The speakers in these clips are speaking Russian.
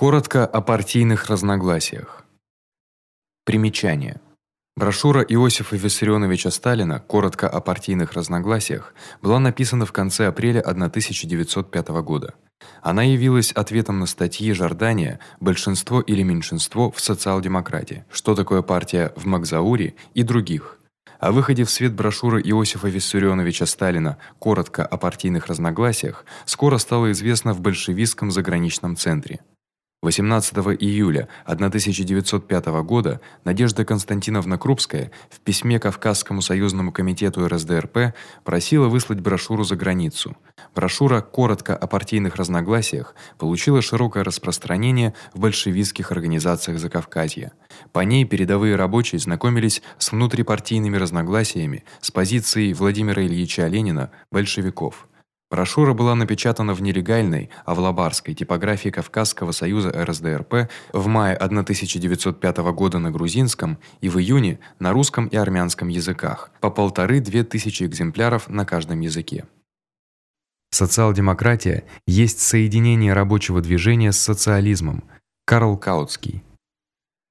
Коротко о партийных разногласиях. Примечание. Брошюра Иосифа Виссарионовича Сталина Коротко о партийных разногласиях была написана в конце апреля 1905 года. Она явилась ответом на статьи Жордания Большинство или меньшинство в социал-демократии. Что такое партия в Магзауре и других. О выходе в свет брошюры Иосифа Виссарионовича Сталина Коротко о партийных разногласиях скоро стало известно в большевистском заграничном центре. 18 июля 1905 года Надежда Константиновна Крупская в письме Кавказскому союзному комитету РСДРП просила выслать брошюру за границу. Брошюра коротко о партийных разногласиях получила широкое распространение в большевистских организациях Закавказья. По ней передовые рабочие знакомились с внутрипартийными разногласиями с позицией Владимира Ильича Ленина большевиков. Брошюра была напечатана в нелегальной, а в лабарской типографии Кавказского союза РСДРП в мае 1905 года на грузинском и в июне на русском и армянском языках, по полторы-две тысячи экземпляров на каждом языке. Социал-демократия есть соединение рабочего движения с социализмом. Карл Каутский.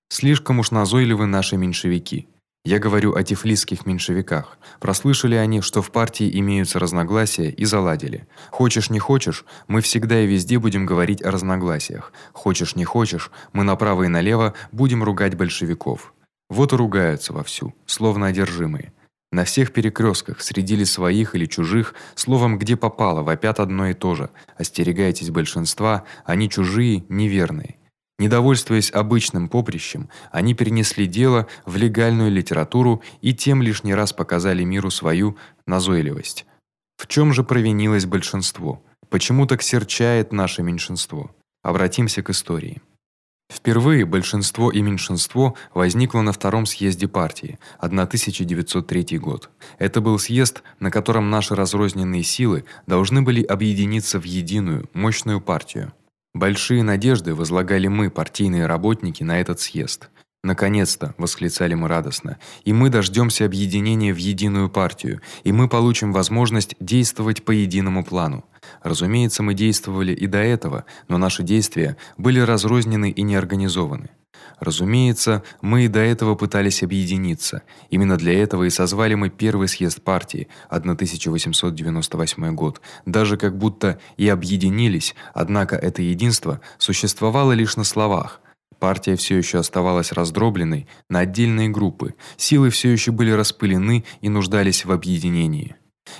Слишком уж назойливы наши меньшевики. Я говорю о тифлисских меньшевиках. Прослышали они, что в партии имеются разногласия и заладили. Хочешь не хочешь, мы всегда и везде будем говорить о разногласиях. Хочешь не хочешь, мы направо и налево будем ругать большевиков. Вот и ругаются вовсю, словно одержимые. На всех перекрёстках, среди своих или чужих, словом, где попало, вопят одно и то же: остерегайтесь большинства, они чужие, неверные. Недовольствуясь обычным поприщем, они перенесли дело в легальную литературу и тем лишний раз показали миру свою назойливость. В чём же провинилось большинство? Почему так серчает наше меньшинство? Обратимся к истории. Впервые большинство и меньшинство возникло на втором съезде партии, 1903 год. Это был съезд, на котором наши разрозненные силы должны были объединиться в единую, мощную партию. Большие надежды возлагали мы, партийные работники, на этот съезд. Наконец-то, восклицали мы радостно. И мы дождёмся объединения в единую партию, и мы получим возможность действовать по единому плану. Разумеется, мы действовали и до этого, но наши действия были разрознены и неорганизованы. Разумеется, мы и до этого пытались объединиться. Именно для этого и созвали мы первый съезд партии 1898 год. Даже как будто и объединились, однако это единство существовало лишь на словах. Партия всё ещё оставалась раздробленной на отдельные группы. Силы всё ещё были распылены и нуждались в объединении.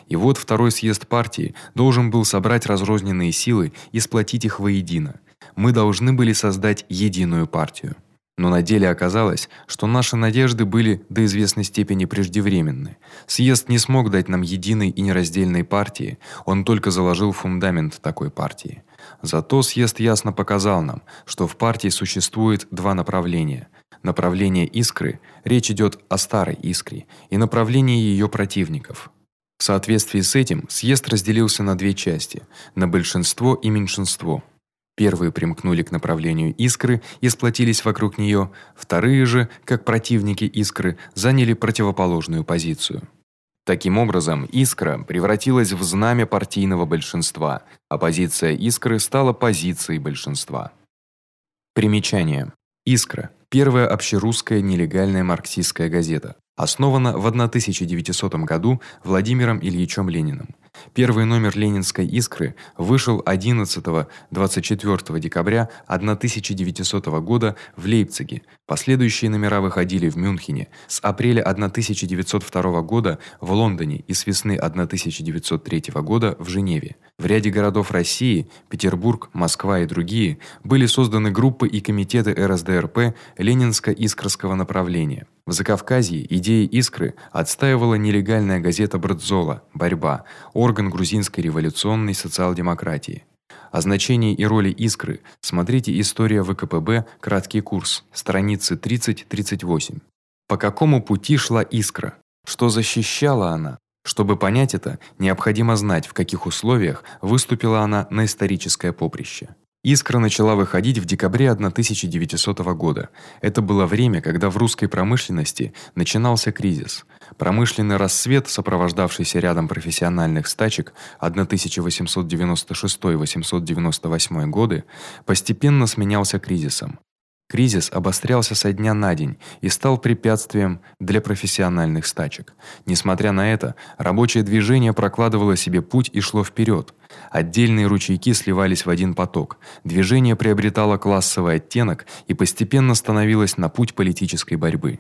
И вот второй съезд партии должен был собрать разрозненные силы и сплотить их воедино. Мы должны были создать единую партию. Но на деле оказалось, что наши надежды были до известной степени преждевременны. Съезд не смог дать нам единой и нераздельной партии, он только заложил фундамент такой партии. Зато съезд ясно показал нам, что в партии существует два направления: направление искры, речь идёт о старой искре, и направление её противников. В соответствии с этим съезд разделился на две части: на большинство и меньшинство. Первые примкнули к направлению искры и сплотились вокруг неё, вторые же, как противники искры, заняли противоположную позицию. Таким образом, искра превратилась в знамя партийного большинства, а позиция искры стала позицией большинства. Примечание: Искра первая общерусская нелегальная марксистская газета, основана в 1900 году Владимиром Ильичем Лениным. Первый номер Ленинской Искры вышел 11-24 декабря 1900 года в Лейпциге. Последующие номера выходили в Мюнхене с апреля 1902 года в Лондоне и с весны 1903 года в Женеве. В ряде городов России, Петербург, Москва и другие, были созданы группы и комитеты РСДРП Ленинско-Искрского направления. В Закавказье идеи Искры отстаивала нелегальная газета Братзола Борьба, орган грузинской революционной социал-демократии. О значении и роли Искры смотрите История ВКПБ, краткий курс, страницы 30-38. По какому пути шла Искра? Что защищала она? Чтобы понять это, необходимо знать, в каких условиях выступила она на историческое поприще. Искра начала выходить в декабре 1900 года. Это было время, когда в русской промышленности начинался кризис. Промышленный расцвет, сопровождавшийся рядом профессиональных стачек 1896-898 годы, постепенно сменялся кризисом. Кризис обострялся со дня на день и стал препятствием для профессиональных стачек. Несмотря на это, рабочее движение прокладывало себе путь и шло вперед. Отдельные ручейки сливались в один поток. Движение приобретало классовый оттенок и постепенно становилось на путь политической борьбы.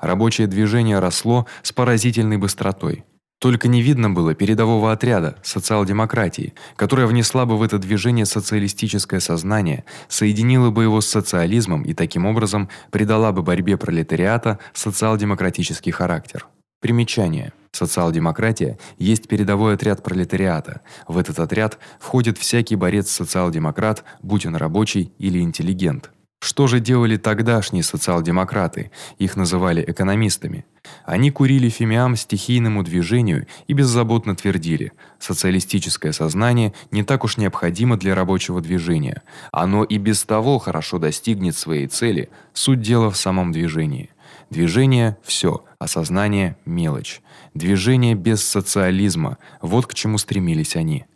Рабочее движение росло с поразительной быстротой. Только не видно было передового отряда социал-демократии, которая внесла бы в это движение социалистическое сознание, соединила бы его с социализмом и таким образом придала бы борьбе пролетариата социал-демократический характер. Примечание: социал-демократия есть передовой отряд пролетариата. В этот отряд входит всякий борец-социал-демократ, будь он рабочий или интеллигент. Что же делали тогдашние социал-демократы? Их называли экономистами. Они курили фимиам стихийному движению и беззаботно твердили: социалистическое сознание не так уж необходимо для рабочего движения. Оно и без того хорошо достигнет своей цели. Суть дела в самом движении. Движение всё, а сознание мелочь. Движение без социализма вот к чему стремились они.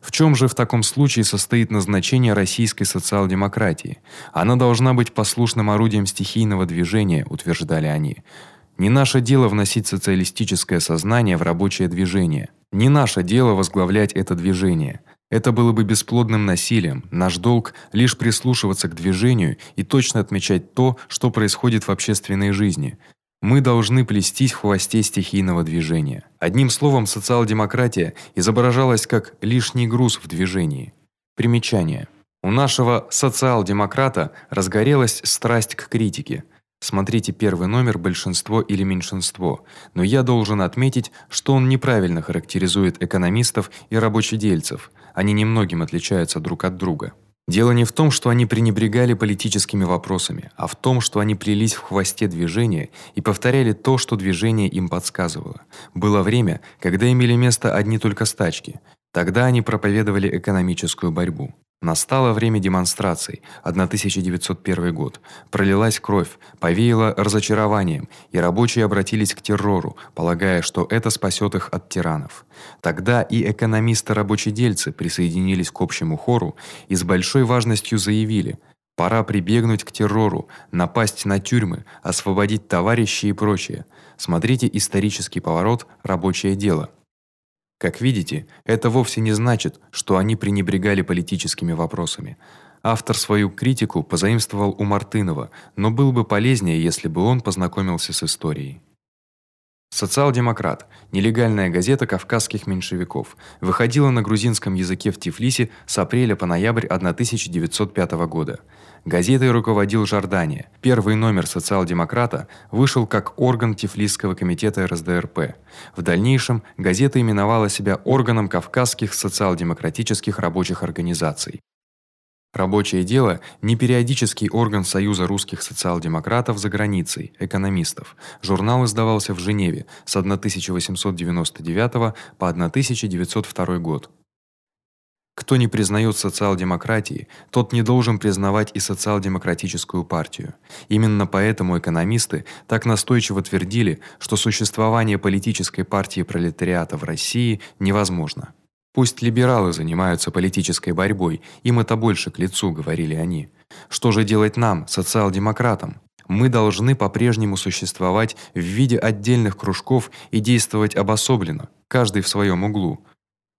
В чём же в таком случае состоит назначение российской социал-демократии? Она должна быть послушным орудием стихийного движения, утверждали они. Не наше дело вносить социалистическое сознание в рабочее движение. Не наше дело возглавлять это движение. Это было бы бесплодным насилием. Наш долг лишь прислушиваться к движению и точно отмечать то, что происходит в общественной жизни. Мы должны плестись в хвосте стихийного движения. Одним словом, социал-демократия изображалась как лишний груз в движении. Примечание: у нашего социал-демократа разгорелась страсть к критике. Смотрите первый номер Большинство или меньшинство. Но я должен отметить, что он неправильно характеризует экономистов и рабочедельцев. Они немногим отличаются друг от друга. Дело не в том, что они пренебрегали политическими вопросами, а в том, что они плелись в хвосте движения и повторяли то, что движение им подсказывало. Было время, когда имели место одни только стачки. Тогда они проповедовали экономическую борьбу. Настало время демонстраций. 1901 год. Пролилась кровь, повеяло разочарованием, и рабочие обратились к террору, полагая, что это спасёт их от тиранов. Тогда и экономисты-рабочедельцы присоединились к общему хору и с большой важностью заявили: пора прибегнуть к террору, напасть на тюрьмы, освободить товарищей и прочее. Смотрите исторический поворот Рабочее дело. Как видите, это вовсе не значит, что они пренебрегали политическими вопросами. Автор свою критику позаимствовал у Мартынова, но был бы полезнее, если бы он познакомился с историей. Социал-демократ нелегальная газета кавказских меньшевиков, выходила на грузинском языке в Тифлисе с апреля по ноябрь 1905 года. Газетой руководил Жордания. Первый номер Социал-демократа вышел как орган Тифлисского комитета РСДРП. В дальнейшем газета именовала себя органом кавказских социал-демократических рабочих организаций. Рабочее дело не периодический орган Союза русских социал-демократов за границей, экономистов. Журнал издавался в Женеве с 1899 по 1902 год. Кто не признает социал-демократии, тот не должен признавать и социал-демократическую партию. Именно поэтому экономисты так настойчиво твердили, что существование политической партии пролетариата в России невозможно. Пусть либералы занимаются политической борьбой, им это больше к лицу, говорили они. Что же делать нам, социал-демократам? Мы должны по-прежнему существовать в виде отдельных кружков и действовать обособленно, каждый в своём углу.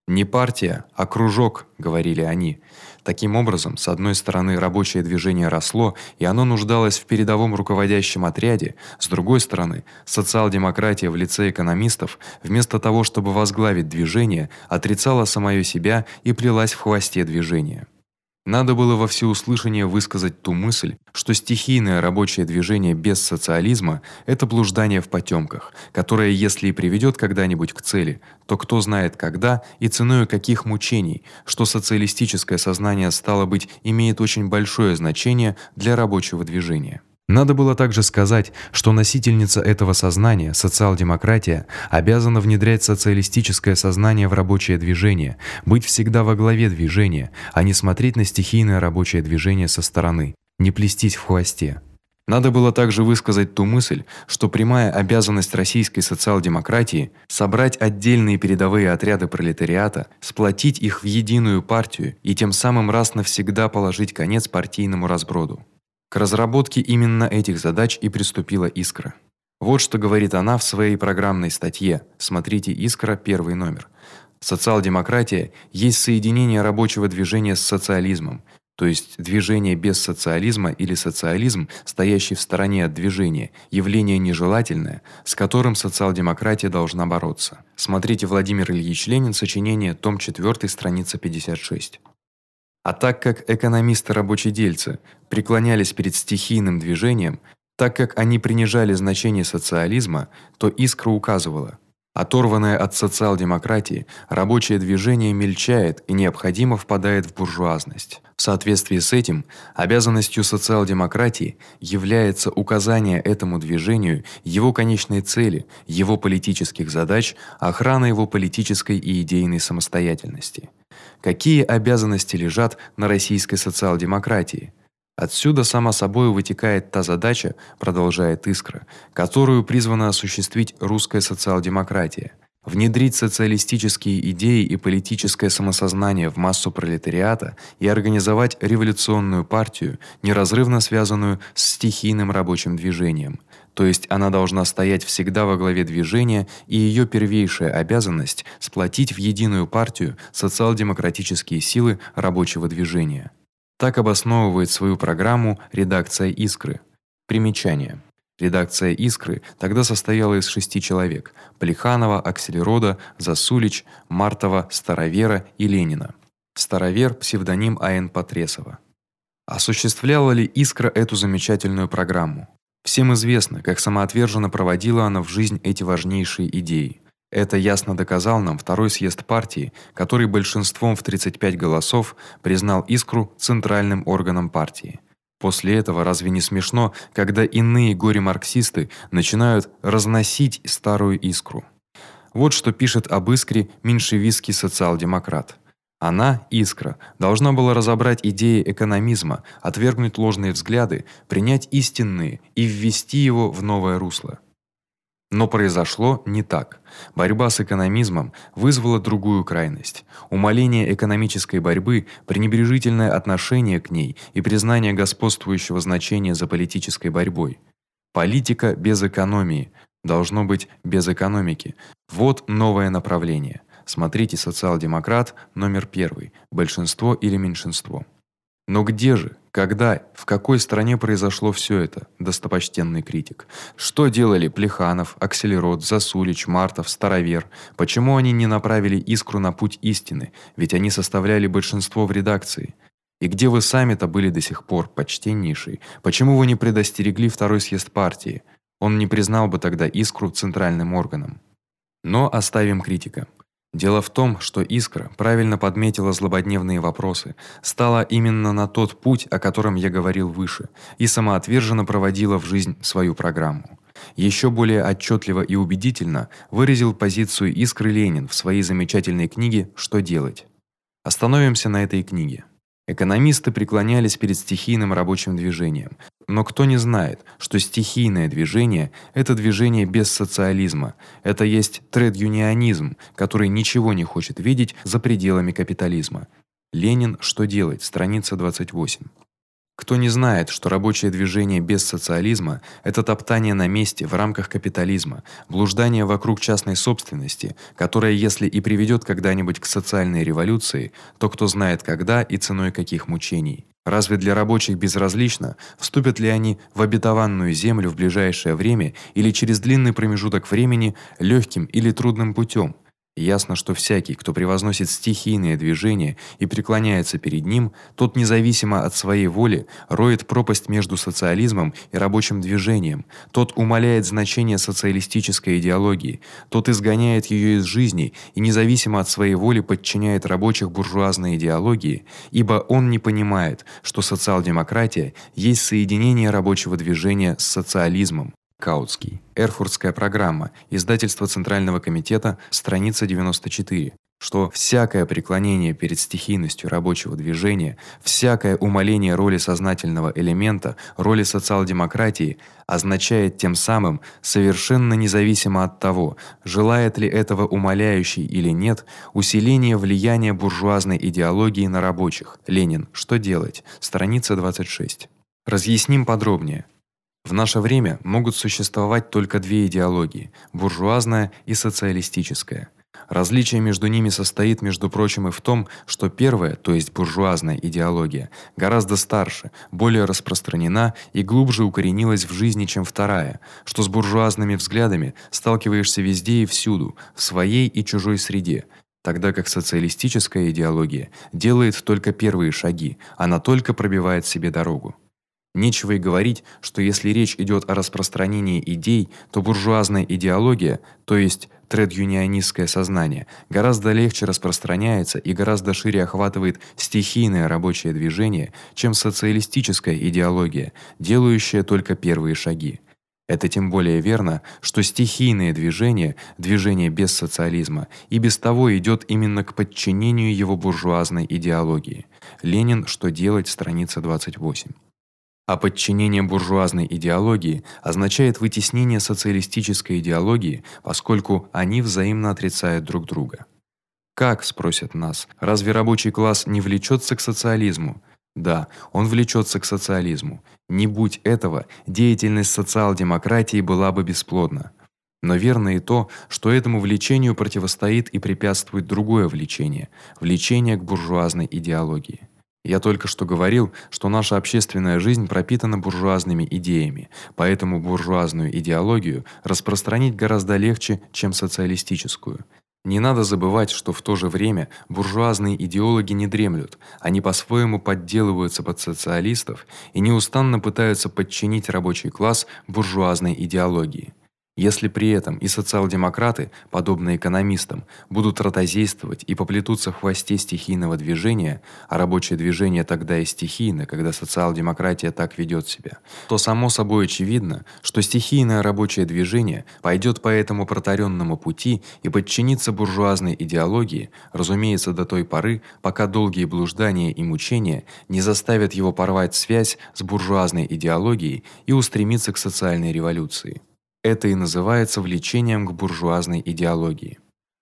Не партия, а кружок, говорили они. Таким образом, с одной стороны, рабочее движение росло, и оно нуждалось в передовом руководящем отряде, с другой стороны, социал-демократия в лице экономистов, вместо того, чтобы возглавить движение, отрицала самое себя и плелась в хвосте движения. Надо было во всеуслышание высказать ту мысль, что стихийное рабочее движение без социализма это блуждание в потёмках, которое если и приведёт когда-нибудь к цели, то кто знает когда и ценой каких мучений, что социалистическое сознание стало быть имеет очень большое значение для рабочего движения. Надо было также сказать, что носительница этого сознания, социал-демократия, обязана внедрять социалистическое сознание в рабочее движение, быть всегда во главе движения, а не смотреть на стихийное рабочее движение со стороны, не плестись в хвосте. Надо было также высказать ту мысль, что прямая обязанность российской социал-демократии собрать отдельные передовые отряды пролетариата, сплотить их в единую партию и тем самым раз навсегда положить конец партийному разброду. К разработке именно этих задач и приступила Искра. Вот что говорит она в своей программной статье. Смотрите Искра, первый номер. Социал-демократия есть соединение рабочего движения с социализмом, то есть движение без социализма или социализм, стоящий в стороне от движения, явление нежелательное, с которым социал-демократия должна бороться. Смотрите Владимир Ильич Ленин, сочинение, том 4, страница 56. А так как экономисты-рабочедельцы преклонялись перед стихийным движением, так как они принижали значение социализма, то Искра указывала: оторванное от социал-демократии, рабочее движение мельчает и необходимо впадает в буржуазность. В соответствии с этим, обязанностью социал-демократии является указание этому движению его конечной цели, его политических задач, охрана его политической и идейной самостоятельности какие обязанности лежат на российской социал-демократии. Отсюда само собой вытекает та задача, продолжает Искра, которую призвана осуществить русская социал-демократия внедрить социалистические идеи и политическое самосознание в массу пролетариата и организовать революционную партию, неразрывно связанную с стихийным рабочим движением. То есть она должна стоять всегда во главе движения, и её первейшая обязанность сплотить в единую партию социал-демократические силы рабочего движения. Так обосновывает свою программу редакция Искры. Примечание: Редакция Искры тогда состояла из шести человек: Плеханова, Аксельрода, Засулич, Мартова, Старовера и Ленина. Старовер псевдоним А.Н. Потресова. Осуществляла ли Искра эту замечательную программу? Всем известно, как самоотверженно проводила она в жизнь эти важнейшие идеи. Это ясно доказал нам второй съезд партии, который большинством в 35 голосов признал Искру центральным органом партии. После этого разве не смешно, когда иные горе-марксисты начинают разносить старую искру? Вот что пишет об искре меньшевистский социал-демократ. Она, искра, должна была разобрать идеи экономизма, отвергнуть ложные взгляды, принять истинные и ввести его в новое русло. Но произошло не так. Борьба с экономизмом вызвала другую крайность. Умаление экономической борьбы, пренебрежительное отношение к ней и признание господствующего значения за политической борьбой. Политика без экономии должно быть без экономики. Вот новое направление. Смотрите Социал-демократ номер 1. Большинство или меньшинство. Но где же, когда, в какой стране произошло всё это, достопочтенный критик? Что делали Плеханов, Акселерод, Засулич, Мартов, Старовер? Почему они не направили Искру на путь истины? Ведь они составляли большинство в редакции. И где вы сами-то были до сих пор, почтеннейший? Почему вы не предостерегли второй съезд партии? Он не признал бы тогда Искру центральным органом. Но оставим критика. Дело в том, что Искра правильно подметила злободневные вопросы, стала именно на тот путь, о котором я говорил выше, и самоотверженно проводила в жизнь свою программу. Ещё более отчётливо и убедительно выразил позицию Искры Ленин в своей замечательной книге Что делать. Остановимся на этой книге. Экономисты преклонялись перед стихийным рабочим движением. Но кто не знает, что стихийное движение это движение без социализма. Это есть тред-юнионизм, который ничего не хочет видеть за пределами капитализма. Ленин что делать? Страница 28. Кто не знает, что рабочее движение без социализма это топтание на месте в рамках капитализма, блуждание вокруг частной собственности, которое если и приведёт когда-нибудь к социальной революции, то кто знает когда и ценой каких мучений. Разве для рабочих безразлично, вступят ли они в обетованную землю в ближайшее время или через длинный промежуток времени лёгким или трудным путём? Ясно, что всякий, кто превозносит стихийное движение и преклоняется перед ним, тот независимо от своей воли роет пропасть между социализмом и рабочим движением. Тот умаляет значение социалистической идеологии, тот изгоняет её из жизни и независимо от своей воли подчиняет рабочих буржуазной идеологии, ибо он не понимает, что социал-демократия есть соединение рабочего движения с социализмом. Каутский. Эрфуртская программа. Издательство Центрального комитета, страница 94 что всякое преклонение перед стихийностью рабочего движения, всякое умаление роли сознательного элемента, роли социал-демократии означает тем самым совершенно независимо от того, желает ли этого умаляющий или нет, усиление влияния буржуазной идеологии на рабочих. Ленин. Что делать? Страница 26. Разъясним подробнее. В наше время могут существовать только две идеологии: буржуазная и социалистическая. Различие между ними состоит, между прочим, и в том, что первая, то есть буржуазная идеология, гораздо старше, более распространена и глубже укоренилась в жизни, чем вторая, что с буржуазными взглядами сталкиваешься везде и всюду, в своей и чужой среде, тогда как социалистическая идеология делает только первые шаги, она только пробивает себе дорогу. Нечего и говорить, что если речь идёт о распространении идей, то буржуазная идеология, то есть тред-юнионистское сознание, гораздо легче распространяется и гораздо шире охватывает стихийное рабочее движение, чем социалистическая идеология, делающая только первые шаги. Это тем более верно, что стихийное движение, движение без социализма, и без того идёт именно к подчинению его буржуазной идеологии. Ленин, что делать, страница 28. А подчинение буржуазной идеологии означает вытеснение социалистической идеологии, поскольку они взаимно отрицают друг друга. Как, спросят нас, разве рабочий класс не влечётся к социализму? Да, он влечётся к социализму. Не будь этого, деятельность социал-демократии была бы бесплодна. Но верно и то, что этому влечению противостоит и препятствует другое влечение влечение к буржуазной идеологии. Я только что говорил, что наша общественная жизнь пропитана буржуазными идеями, поэтому буржуазную идеологию распространить гораздо легче, чем социалистическую. Не надо забывать, что в то же время буржуазные идеологи не дремлют. Они по-своему подделываются под социалистов и неустанно пытаются подчинить рабочий класс буржуазной идеологии. Если при этом и социал-демократы, подобно экономистам, будут ротозействовать и поплетутся в хвосте стихийного движения, а рабочее движение тогда и стихийно, когда социал-демократия так ведёт себя, то само собой очевидно, что стихийное рабочее движение пойдёт по этому протаренному пути и подчинится буржуазной идеологии, разумеется, до той поры, пока долгие блуждания и мучения не заставят его порвать связь с буржуазной идеологией и устремиться к социальной революции. Это и называется влечением к буржуазной идеологии.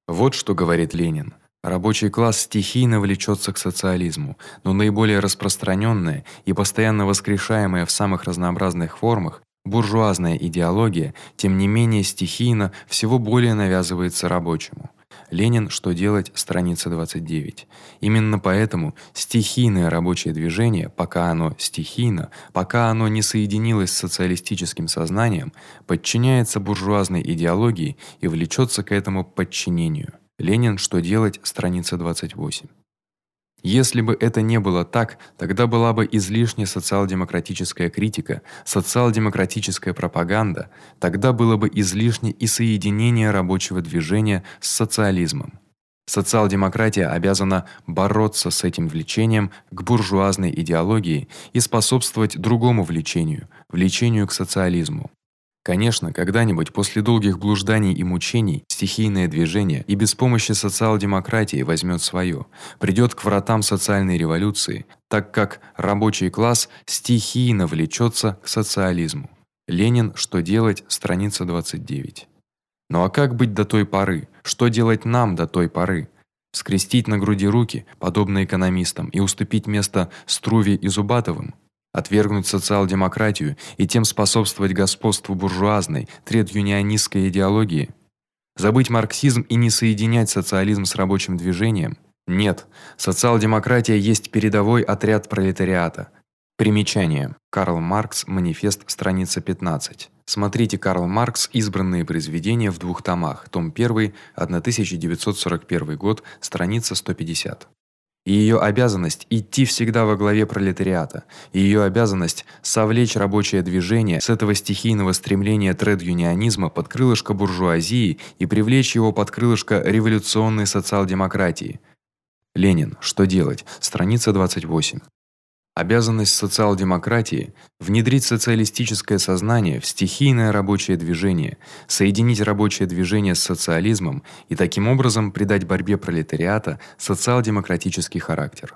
Вот что говорит Ленин. Рабочий класс стихийно влечётся к социализму, но наиболее распространённая и постоянно воскрешаемая в самых разнообразных формах буржуазная идеология, тем не менее стихийно всего более навязывается рабочему. Ленин, что делать, страница 29. Именно поэтому стихийное рабочее движение, пока оно стихийно, пока оно не соединилось с социалистическим сознанием, подчиняется буржуазной идеологии и влечётся к этому подчинению. Ленин, что делать, страница 28. Если бы это не было так, тогда была бы излишняя социал-демократическая критика, социал-демократическая пропаганда, тогда было бы излишне и соединение рабочего движения с социализмом. Социал-демократия обязана бороться с этим влечением к буржуазной идеологии и способствовать другому влечению влечению к социализму. Конечно, когда-нибудь после долгих блужданий и мучений стихийное движение и без помощи социал-демократии возьмёт своё, придёт к вратам социальной революции, так как рабочий класс стихийно влечётся к социализму. Ленин, что делать, страница 29. Ну а как быть до той поры? Что делать нам до той поры? Скрестить на груди руки, подобно экономистам, и уступить место Струве и Зубатовым? Отвергнуть социал-демократию и тем способствовать господству буржуазной, тред-юнионистской идеологии, забыть марксизм и не соединять социализм с рабочим движением? Нет, социал-демократия есть передовой отряд пролетариата. Примечание. Карл Маркс, Манифест, страница 15. Смотрите Карл Маркс. Избранные произведения в двух томах. Том 1, 1941 год, страница 150 и её обязанность идти всегда во главе пролетариата, и её обязанность совлечь рабочее движение с этого стихийного стремления тред-юнионизма под крылышко буржуазии и привлечь его под крылышко революционной социал-демократии. Ленин. Что делать? Страница 28. Обязанность социал-демократии внедрить социалистическое сознание в стихийное рабочее движение, соединить рабочее движение с социализмом и таким образом придать борьбе пролетариата социал-демократический характер.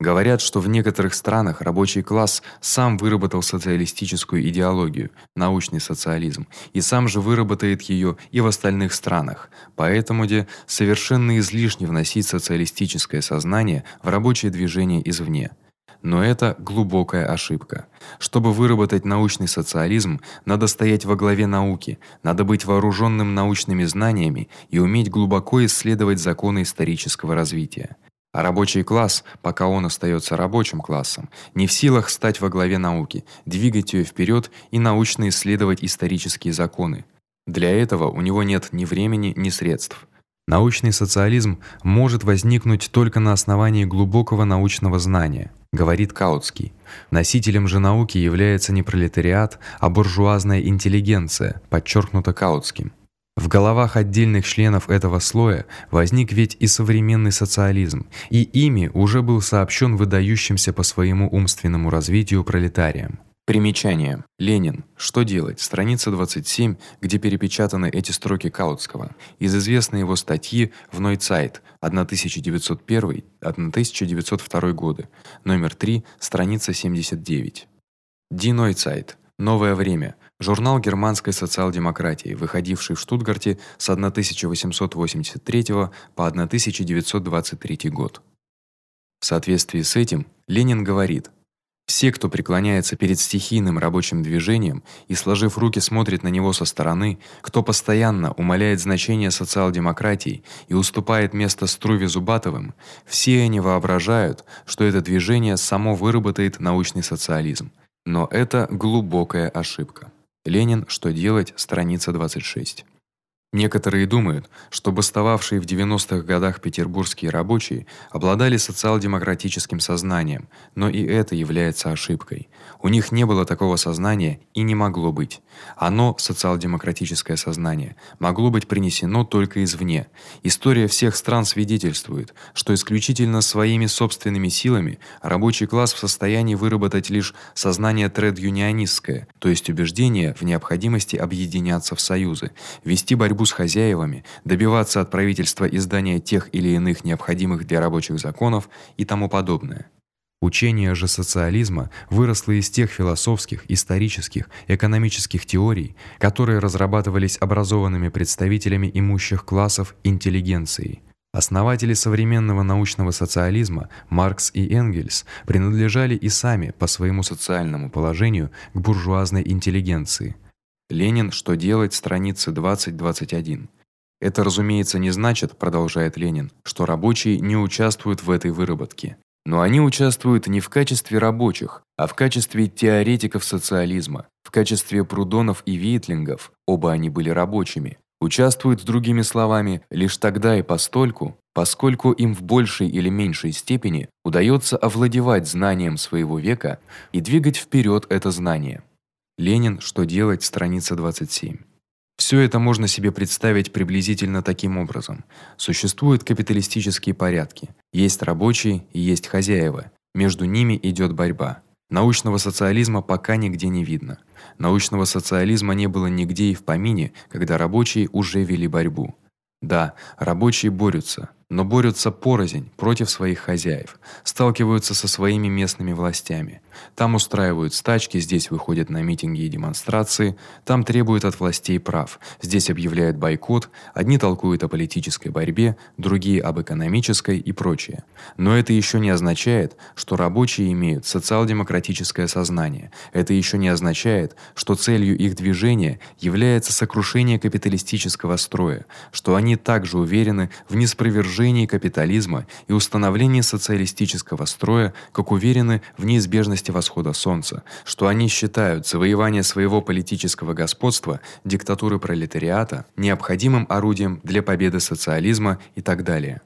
Говорят, что в некоторых странах рабочий класс сам выработал социалистическую идеологию, научный социализм, и сам же выработает её и в остальных странах. Поэтому де совершенно излишне вносить социалистическое сознание в рабочее движение извне. Но это глубокая ошибка. Чтобы выработать научный социализм, надо стоять во главе науки, надо быть вооружённым научными знаниями и уметь глубоко исследовать законы исторического развития. А рабочий класс, пока он остаётся рабочим классом, не в силах стать во главе науки, двигать её вперёд и научно исследовать исторические законы. Для этого у него нет ни времени, ни средств. Научный социализм может возникнуть только на основании глубокого научного знания, говорит Каутский. Носителем же науки является не пролетариат, а буржуазная интеллигенция, подчеркнуто Каутским. В головах отдельных членов этого слоя возник ведь и современный социализм, и ими уже был сообщён выдающимся по своему умственному развитию пролетариям. Примечание. Ленин. Что делать? Страница 27, где перепечатаны эти строки Каутского из известной его статьи в Neuzeit 1901-1902 годы. Номер 3, страница 79. Die Neuzeit. Новое время. Журнал германской социал-демократии, выходивший в Штутгарте с 1883 по 1923 год. В соответствии с этим Ленин говорит: все, кто преклоняется перед стихийным рабочим движением и сложив руки смотрит на него со стороны, кто постоянно умаляет значение социал-демократии и уступает место Струве Зубатовым, все они воображают, что это движение само выработает научный социализм. Но это глубокая ошибка. Ленин. Что делать? Страница 26. Некоторые думают, что бастовавшие в 90-х годах петербургские рабочие обладали социал-демократическим сознанием, но и это является ошибкой. У них не было такого сознания и не могло быть. Оно, социал-демократическое сознание, могло быть принесено только извне. История всех стран свидетельствует, что исключительно своими собственными силами рабочий класс в состоянии выработать лишь сознание тред-юнионистское, то есть убеждение в необходимости объединяться в союзы, вести борьбу с хозяевами, добиваться от правительства издания тех или иных необходимых для рабочих законов и тому подобное. Учение же социализма выросло из тех философских, исторических, экономических теорий, которые разрабатывались образованными представителями имущих классов интеллигенции. Основатели современного научного социализма Маркс и Энгельс принадлежали и сами по своему социальному положению к буржуазной интеллигенции. Ленин. Что делать? Страница 20-21. Это, разумеется, не значит, продолжает Ленин, что рабочие не участвуют в этой выработке. Но они участвуют не в качестве рабочих, а в качестве теоретиков социализма, в качестве Прудонов и Вейтлингов, оба они были рабочими. Участвуют, другими словами, лишь тогда и постольку, поскольку им в большей или меньшей степени удаётся овладевать знанием своего века и двигать вперёд это знание. Ленин. Что делать? Страница 27. Всё это можно себе представить приблизительно таким образом. Существуют капиталистические порядки. Есть рабочие и есть хозяева. Между ними идёт борьба. Научного социализма пока нигде не видно. Научного социализма не было нигде и в помине, когда рабочие уже вели борьбу. Да, рабочие борются, но борются порознь против своих хозяев, сталкиваются со своими местными властями. Там устраивают стачки, здесь выходят на митинги и демонстрации, там требуют от властей прав. Здесь объявляют бойкот, одни толкуют о политической борьбе, другие об экономической и прочее. Но это ещё не означает, что рабочие имеют социал-демократическое сознание. Это ещё не означает, что целью их движения является сокрушение капиталистического строя, что они также уверены в неспровержении разоружении капитализма и установлении социалистического строя, как уверены в неизбежности восхода солнца, что они считают завоевание своего политического господства, диктатуры пролетариата необходимым орудием для победы социализма и так далее.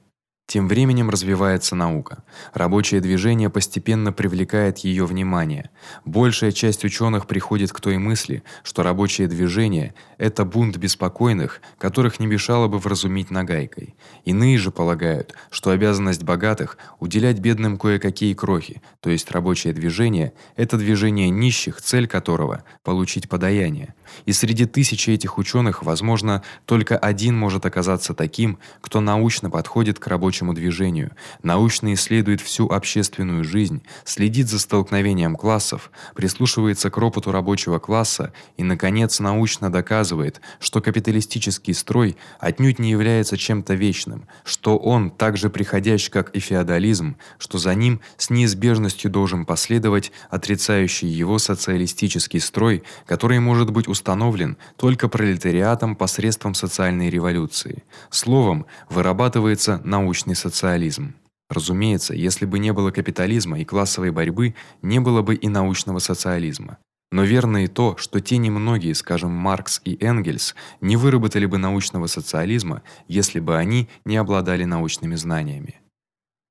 Тем временем развивается наука. Рабочее движение постепенно привлекает её внимание. Большая часть учёных приходит к той мысли, что рабочее движение это бунт беспокойных, которых не мешало бы вразумить нагайкой. Иные же полагают, что обязанность богатых уделять бедным кое-какие крохи, то есть рабочее движение это движение нищих, цель которого получить подаяние. И среди тысячи этих учёных, возможно, только один может оказаться таким, кто научно подходит к рабочему движению, научно исследует всю общественную жизнь, следит за столкновением классов, прислушивается к ропоту рабочего класса и наконец научно доказывает, что капиталистический строй отнюдь не является чем-то вечным, что он так же приходящ, как и феодализм, что за ним с неизбежностью должен последовать отрицающий его социалистический строй, который может быть установлен только пролетариатом посредством социальной революции. Словом, вырабатывается научный социализм. Разумеется, если бы не было капитализма и классовой борьбы, не было бы и научного социализма. Но верно и то, что те немногие, скажем, Маркс и Энгельс, не выработали бы научного социализма, если бы они не обладали научными знаниями.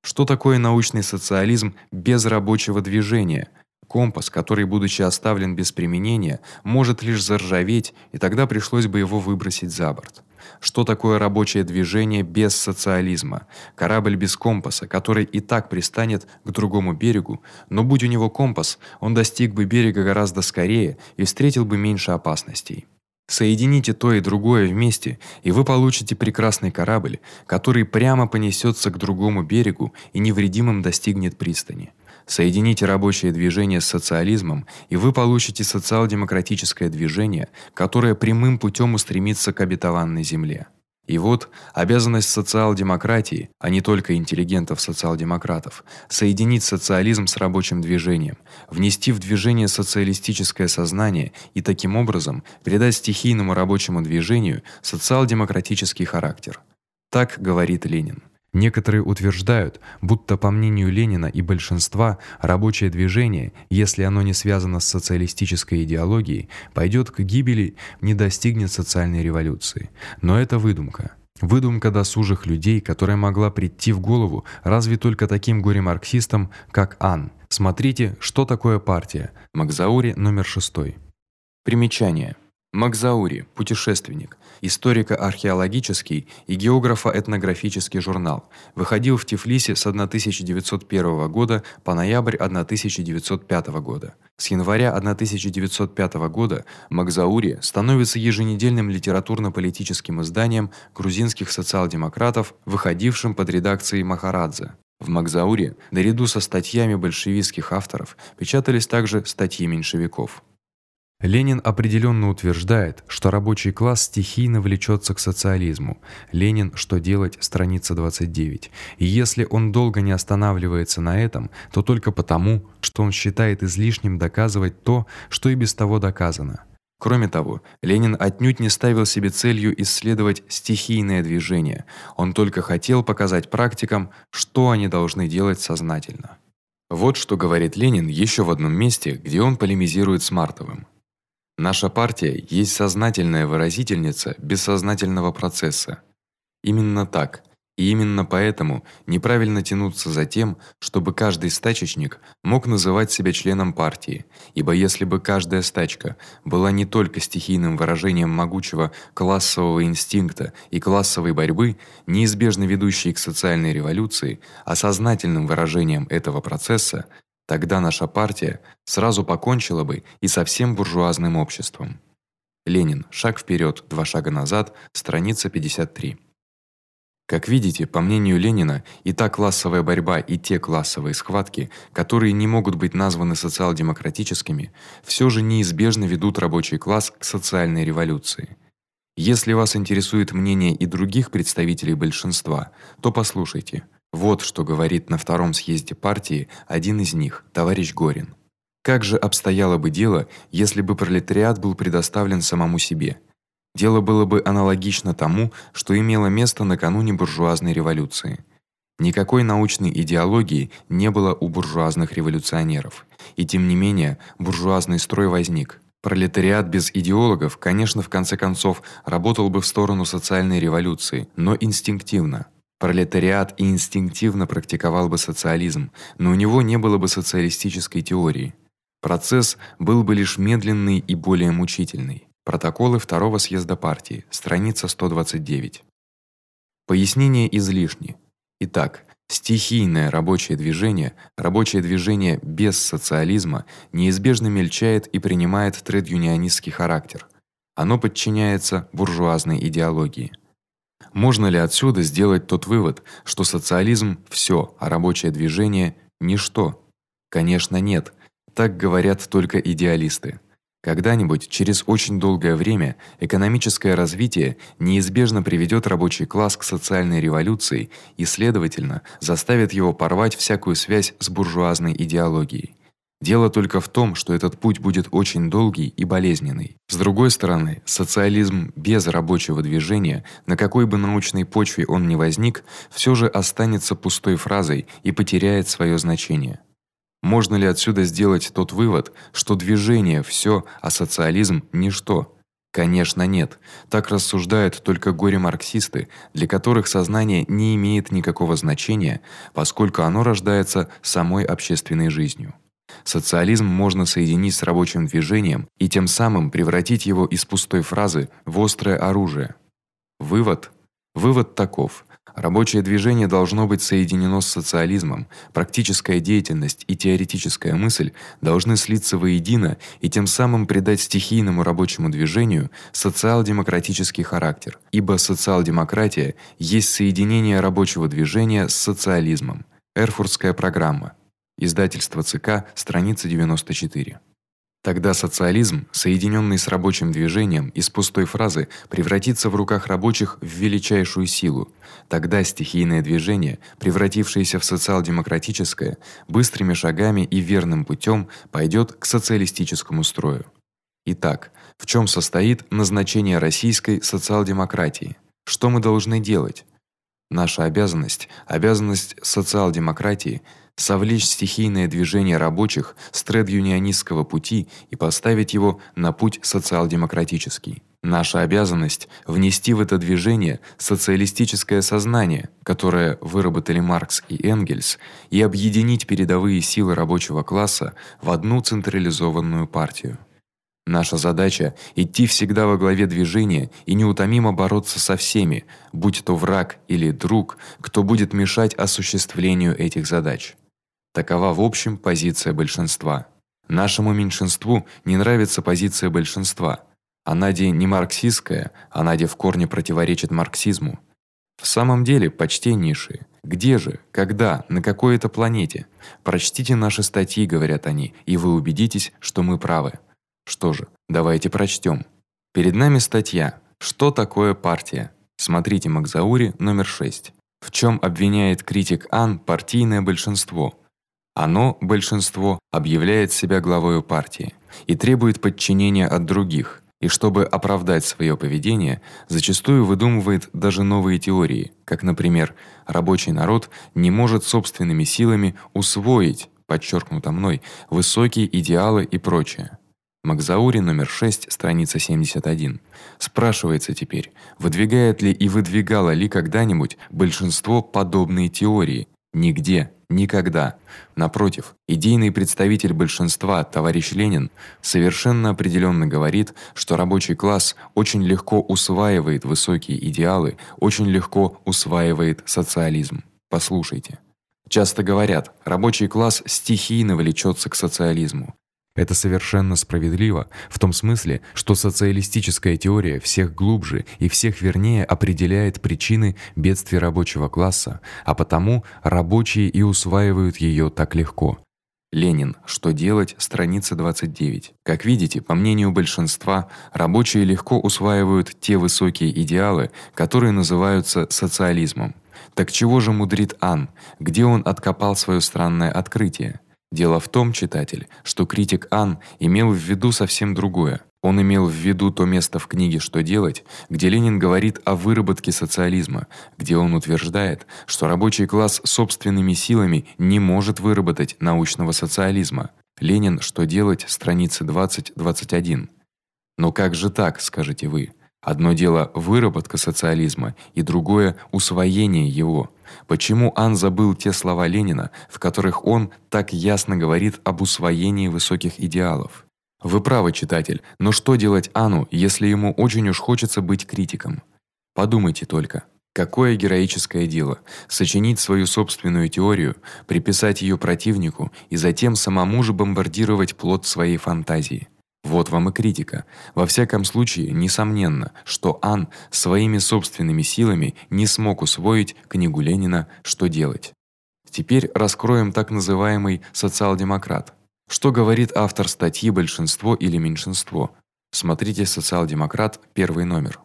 Что такое научный социализм без рабочего движения? Компас, который, будучи оставлен без применения, может лишь заржаветь, и тогда пришлось бы его выбросить за борт. Что такое рабочее движение без социализма? Корабль без компаса, который и так пристанет к другому берегу, но будь у него компас, он достиг бы берега гораздо скорее и встретил бы меньше опасностей. Соедините то и другое вместе, и вы получите прекрасный корабль, который прямо понесется к другому берегу и невредимым достигнет пристани. Соедините рабочее движение с социализмом, и вы получите социал-демократическое движение, которое прямым путем устремится к обетованной земле. И вот обязанность социал-демократии, а не только интеллигентов-социал-демократов, соединить социализм с рабочим движением, внести в движение социалистическое сознание и таким образом придать стихийному рабочему движению социал-демократический характер. Так говорит Ленин. Некоторые утверждают, будто по мнению Ленина и большинства рабочее движение, если оно не связано с социалистической идеологией, пойдет к гибели, не достигнет социальной революции. Но это выдумка. Выдумка досужих людей, которая могла прийти в голову разве только таким горе-марксистам, как Ан. Смотрите, что такое партия. Макзаури номер 6. Примечание. Макзаури, путешественник, историко-археологический и географо-этнографический журнал. Выходил в Тифлисе с 1901 года по ноябрь 1905 года. С января 1905 года Макзаури становится еженедельным литературно-политическим изданием грузинских социал-демократов, выходившим под редакцией Махарадзе. В Макзауре, наряду со статьями большевистских авторов, печатались также статьи меньшевиков. Ленин определенно утверждает, что рабочий класс стихийно влечется к социализму. Ленин Что делать? страница 29. И если он долго не останавливается на этом, то только потому, что он считает излишним доказывать то, что и без того доказано. Кроме того, Ленин отнюдь не ставил себе целью исследовать стихийное движение. Он только хотел показать практикам, что они должны делать сознательно. Вот что говорит Ленин ещё в одном месте, где он полемизирует с Мартовым. Наша партия есть сознательная выразительница бессознательного процесса. Именно так. И именно поэтому неправильно тянуться за тем, чтобы каждый стачечник мог называть себя членом партии, ибо если бы каждая стачка была не только стихийным выражением могучего классового инстинкта и классовой борьбы, неизбежно ведущей к социальной революции, а сознательным выражением этого процесса, Тогда наша партия сразу покончила бы и со всем буржуазным обществом. Ленин. Шаг вперед, два шага назад. Страница 53. Как видите, по мнению Ленина, и та классовая борьба, и те классовые схватки, которые не могут быть названы социал-демократическими, всё же неизбежно ведут рабочий класс к социальной революции. Если вас интересует мнение и других представителей большинства, то послушайте. Вот что говорит на втором съезде партии один из них, товарищ Горин. Как же обстояло бы дело, если бы пролетариат был предоставлен самому себе? Дело было бы аналогично тому, что имело место накануне буржуазной революции. Никакой научной идеологии не было у буржуазных революционеров, и тем не менее буржуазный строй возник. Пролетариат без идеологов, конечно, в конце концов работал бы в сторону социальной революции, но инстинктивно. Пролетариат инстинктивно практиковал бы социализм, но у него не было бы социалистической теории. Процесс был бы лишь медленный и более мучительный. Протоколы второго съезда партии, страница 129. Пояснение излишни. Итак, стихийное рабочее движение, рабочее движение без социализма неизбежно мельчает и принимает тред-юнионистский характер. Оно подчиняется буржуазной идеологии. Можно ли отсюда сделать тот вывод, что социализм всё, а рабочее движение ничто? Конечно, нет. Так говорят только идеалисты. Когда-нибудь, через очень долгое время, экономическое развитие неизбежно приведёт рабочий класс к социальной революции и, следовательно, заставит его порвать всякую связь с буржуазной идеологией. Дело только в том, что этот путь будет очень долгий и болезненный. С другой стороны, социализм без рабочего движения, на какой бы научной почве он ни возник, всё же останется пустой фразой и потеряет своё значение. Можно ли отсюда сделать тот вывод, что движение всё, а социализм ничто? Конечно, нет. Так рассуждают только горе-марксисты, для которых сознание не имеет никакого значения, поскольку оно рождается самой общественной жизнью. Социализм можно соединить с рабочим движением и тем самым превратить его из пустой фразы в острое оружие. Вывод вывод таков: рабочее движение должно быть соединено с социализмом. Практическая деятельность и теоретическая мысль должны слиться воедино и тем самым придать стихийному рабочему движению социал-демократический характер. Ибо социал-демократия есть соединение рабочего движения с социализмом. Эрфуртская программа. Издательство ЦК, страница 94. Тогда социализм, соединённый с рабочим движением из пустой фразы, превратится в руках рабочих в величайшую силу. Тогда стихийное движение, превратившееся в социал-демократическое, быстрыми шагами и верным путём пойдёт к социалистическому строю. Итак, в чём состоит назначение российской социал-демократии? Что мы должны делать? Наша обязанность, обязанность социал-демократии совлечь стихийное движение рабочих с тред-юнионистского пути и поставить его на путь социал-демократический. Наша обязанность внести в это движение социалистическое сознание, которое выработали Маркс и Энгельс, и объединить передовые силы рабочего класса в одну централизованную партию. Наша задача идти всегда во главе движения и неутомимо бороться со всеми, будь то враг или друг, кто будет мешать осуществлению этих задач. Такова в общем позиция большинства. Нашему меньшинству не нравится позиция большинства. Она де не марксистская, она де в корне противоречит марксизму. В самом деле, почтеннейшие, где же, когда, на какой это планете? Прочтите наши статьи, говорят они, и вы убедитесь, что мы правы. Что же, давайте прочтём. Перед нами статья Что такое партия? Смотрите Макзаури номер 6. В чём обвиняет критик Ан партийное большинство? Оно, большинство, объявляет себя главой партии и требует подчинения от других, и чтобы оправдать своё поведение, зачастую выдумывает даже новые теории, как, например, рабочий народ не может собственными силами усвоить, подчеркнуто мной, высокие идеалы и прочее. Макзаури номер 6, страница 71. Спрашивается теперь, выдвигает ли и выдвигало ли когда-нибудь большинство подобные теории? Нигде Никогда. Напротив, идейный представитель большинства, товарищ Ленин, совершенно определённо говорит, что рабочий класс очень легко усваивает высокие идеалы, очень легко усваивает социализм. Послушайте. Часто говорят: рабочий класс стихийно влечётся к социализму. Это совершенно справедливо в том смысле, что социалистическая теория всех глубже и всех вернее определяет причины бедствий рабочего класса, а потому рабочие и усваивают её так легко. Ленин. Что делать? Страница 29. Как видите, по мнению большинства, рабочие легко усваивают те высокие идеалы, которые называются социализмом. Так чего же мудрит Ан? Где он откопал своё странное открытие? Дело в том, читатель, что критик Ан имел в виду совсем другое. Он имел в виду то место в книге Что делать, где Ленин говорит о выработке социализма, где он утверждает, что рабочий класс собственными силами не может выработать научного социализма. Ленин Что делать, страница 20-21. Но как же так, скажете вы? Одно дело выработка социализма, и другое усвоение его. Почему Ан забыл те слова Ленина, в которых он так ясно говорит об усвоении высоких идеалов? Вы правы, читатель, но что делать Ану, если ему очень уж хочется быть критиком? Подумайте только. Какое героическое дело сочинить свою собственную теорию, приписать её противнику и затем самому же бомбардировать плод своей фантазии. Вот вам и критика. Во всяком случае, несомненно, что Ан своими собственными силами не смог усвоить книгу Ленина Что делать. Теперь раскроем так называемый социал-демократ. Что говорит автор статьи Большинство или меньшинство? Смотрите Социал-демократ, первый номер.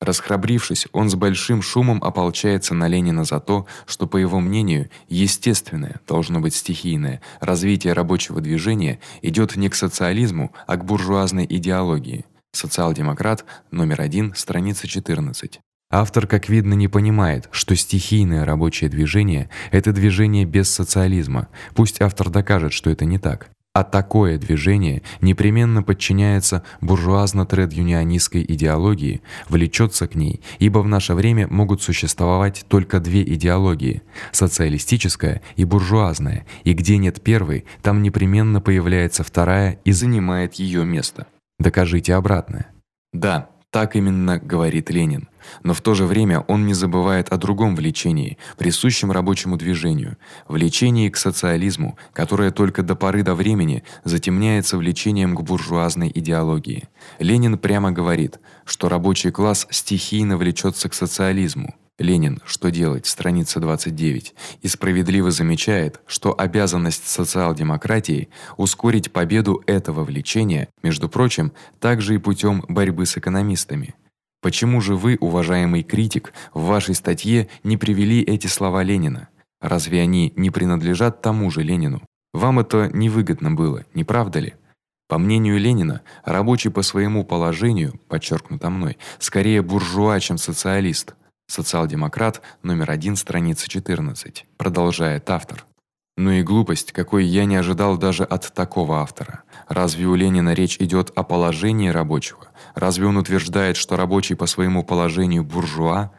Расхрабрившись, он с большим шумом ополчается на Ленина за то, что по его мнению, естественное, должно быть стихийное развитие рабочего движения идёт не к социализму, а к буржуазной идеологии. Социал-демократ, номер 1, страница 14. Автор, как видно, не понимает, что стихийное рабочее движение это движение без социализма. Пусть автор докажет, что это не так. А такое движение непременно подчиняется буржуазно-тред-юнионистской идеологии, влечётся к ней, ибо в наше время могут существовать только две идеологии: социалистическая и буржуазная, и где нет первой, там непременно появляется вторая и занимает её место. Докажите обратное. Да, так именно говорит Ленин. Но в то же время он не забывает о другом влечении, присущем рабочему движению, влечении к социализму, которое только до поры до времени затемняется влечением к буржуазной идеологии. Ленин прямо говорит, что рабочий класс стихийно влечётся к социализму. Ленин. Что делать? Страница 29. И справедливо замечает, что обязанность социал-демократии ускорить победу этого влечения, между прочим, также и путём борьбы с экономистами. Почему же вы, уважаемый критик, в вашей статье не привели эти слова Ленина? Разве они не принадлежат тому же Ленину? Вам это невыгодно было, не правда ли? По мнению Ленина, рабочий по своему положению, подчеркнуто мной, скорее буржуа, чем социалист. Социал-демократ, номер 1, страница 14. Продолжает автор. Ну и глупость, какой я не ожидал даже от такого автора. Разве у Ленина речь идёт о положении рабочего? Разве он утверждает, что рабочий по своему положению буржуа?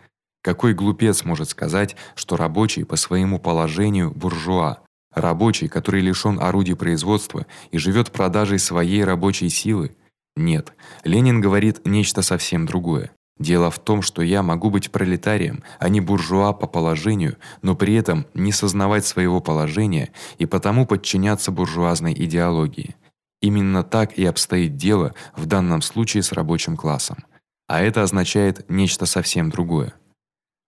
Какой глупец может сказать, что рабочий по своему положению буржуа? Рабочий, который лишён орудий производства и живёт продажей своей рабочей силы? Нет. Ленин говорит нечто совсем другое. Дело в том, что я могу быть пролетарием, а не буржуа по положению, но при этом не сознавать своего положения и потому подчиняться буржуазной идеологии. Именно так и обстоит дело в данном случае с рабочим классом. А это означает нечто совсем другое.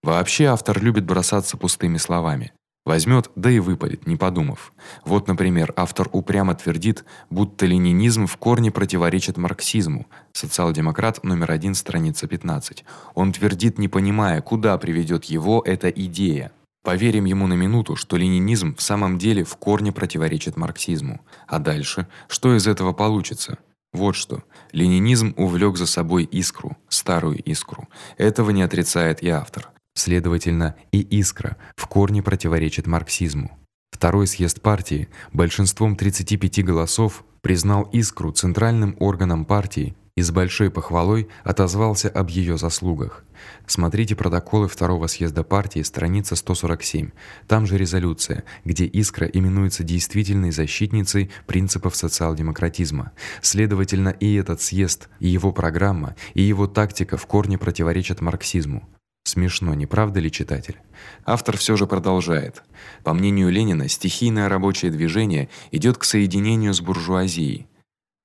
Вообще автор любит бросаться пустыми словами. Возьмёт, да и выпалит, не подумав. Вот, например, автор упрямо твердит, будто ленинизм в корне противоречит марксизму. Социал-демократ номер 1, страница 15. Он твердит, не понимая, куда приведёт его эта идея. Поверим ему на минуту, что ленинизм в самом деле в корне противоречит марксизму. А дальше, что из этого получится? Вот что. Ленинизм увлёк за собой искру, старую искру. Этого не отрицает и автор. Следовательно, и искра в корне противоречит марксизму. Второй съезд партии большинством 35 голосов признал искру центральным органом партии и с большой похвалой отозвался об её заслугах. Смотрите протоколы второго съезда партии, страница 147. Там же резолюция, где Искра именуется действительной защитницей принципов социал-демократизма. Следовательно, и этот съезд, и его программа, и его тактика в корне противоречат марксизму. Смешно, не правда ли, читатель? Автор всё же продолжает. По мнению Ленина, стихийное рабочее движение идёт к соединению с буржуазией.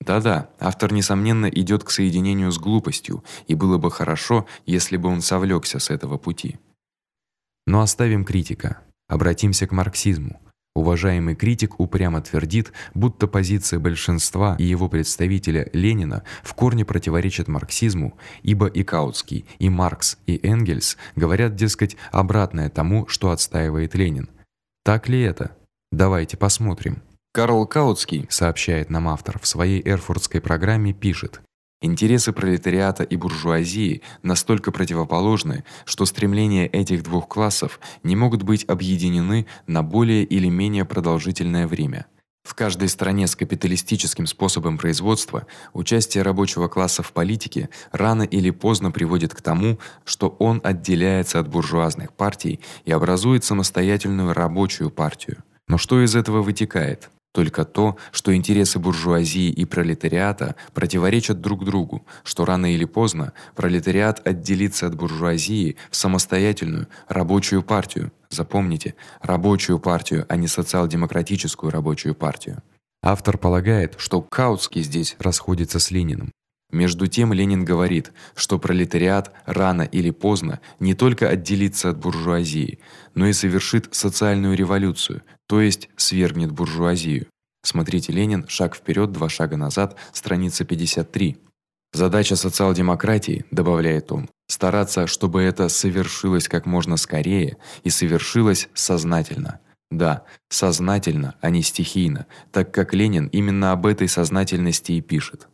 Да-да, автор несомненно идёт к соединению с глупостью, и было бы хорошо, если бы он совлёкся с этого пути. Но оставим критика, обратимся к марксизму. Уважаемый критик упрямо твердит, будто позиция большинства и его представителя Ленина в корне противоречит марксизму, ибо и Каутский, и Маркс, и Энгельс говорят, дескать, обратное тому, что отстаивает Ленин. Так ли это? Давайте посмотрим. Карл Каутский, сообщает нам автор, в своей эрфуртской программе пишет: Интересы пролетариата и буржуазии настолько противоположны, что стремления этих двух классов не могут быть объединены на более или менее продолжительное время. В каждой стране с капиталистическим способом производства участие рабочего класса в политике рано или поздно приводит к тому, что он отделяется от буржуазных партий и образует самостоятельную рабочую партию. Но что из этого вытекает? Только то, что интересы буржуазии и пролетариата противоречат друг другу, что рано или поздно пролетариат отделится от буржуазии в самостоятельную рабочую партию. Запомните, рабочую партию, а не социал-демократическую рабочую партию. Автор полагает, что Каутский здесь расходится с Лениным. Между тем Ленин говорит, что пролетариат рано или поздно не только отделится от буржуазии, но и совершит социальную революцию, то есть свергнет буржуазию. Смотрите Ленин, шаг вперед, два шага назад, страница 53. Задача социал-демократии, добавляет он, стараться, чтобы это совершилось как можно скорее и совершилось сознательно. Да, сознательно, а не стихийно, так как Ленин именно об этой сознательности и пишет.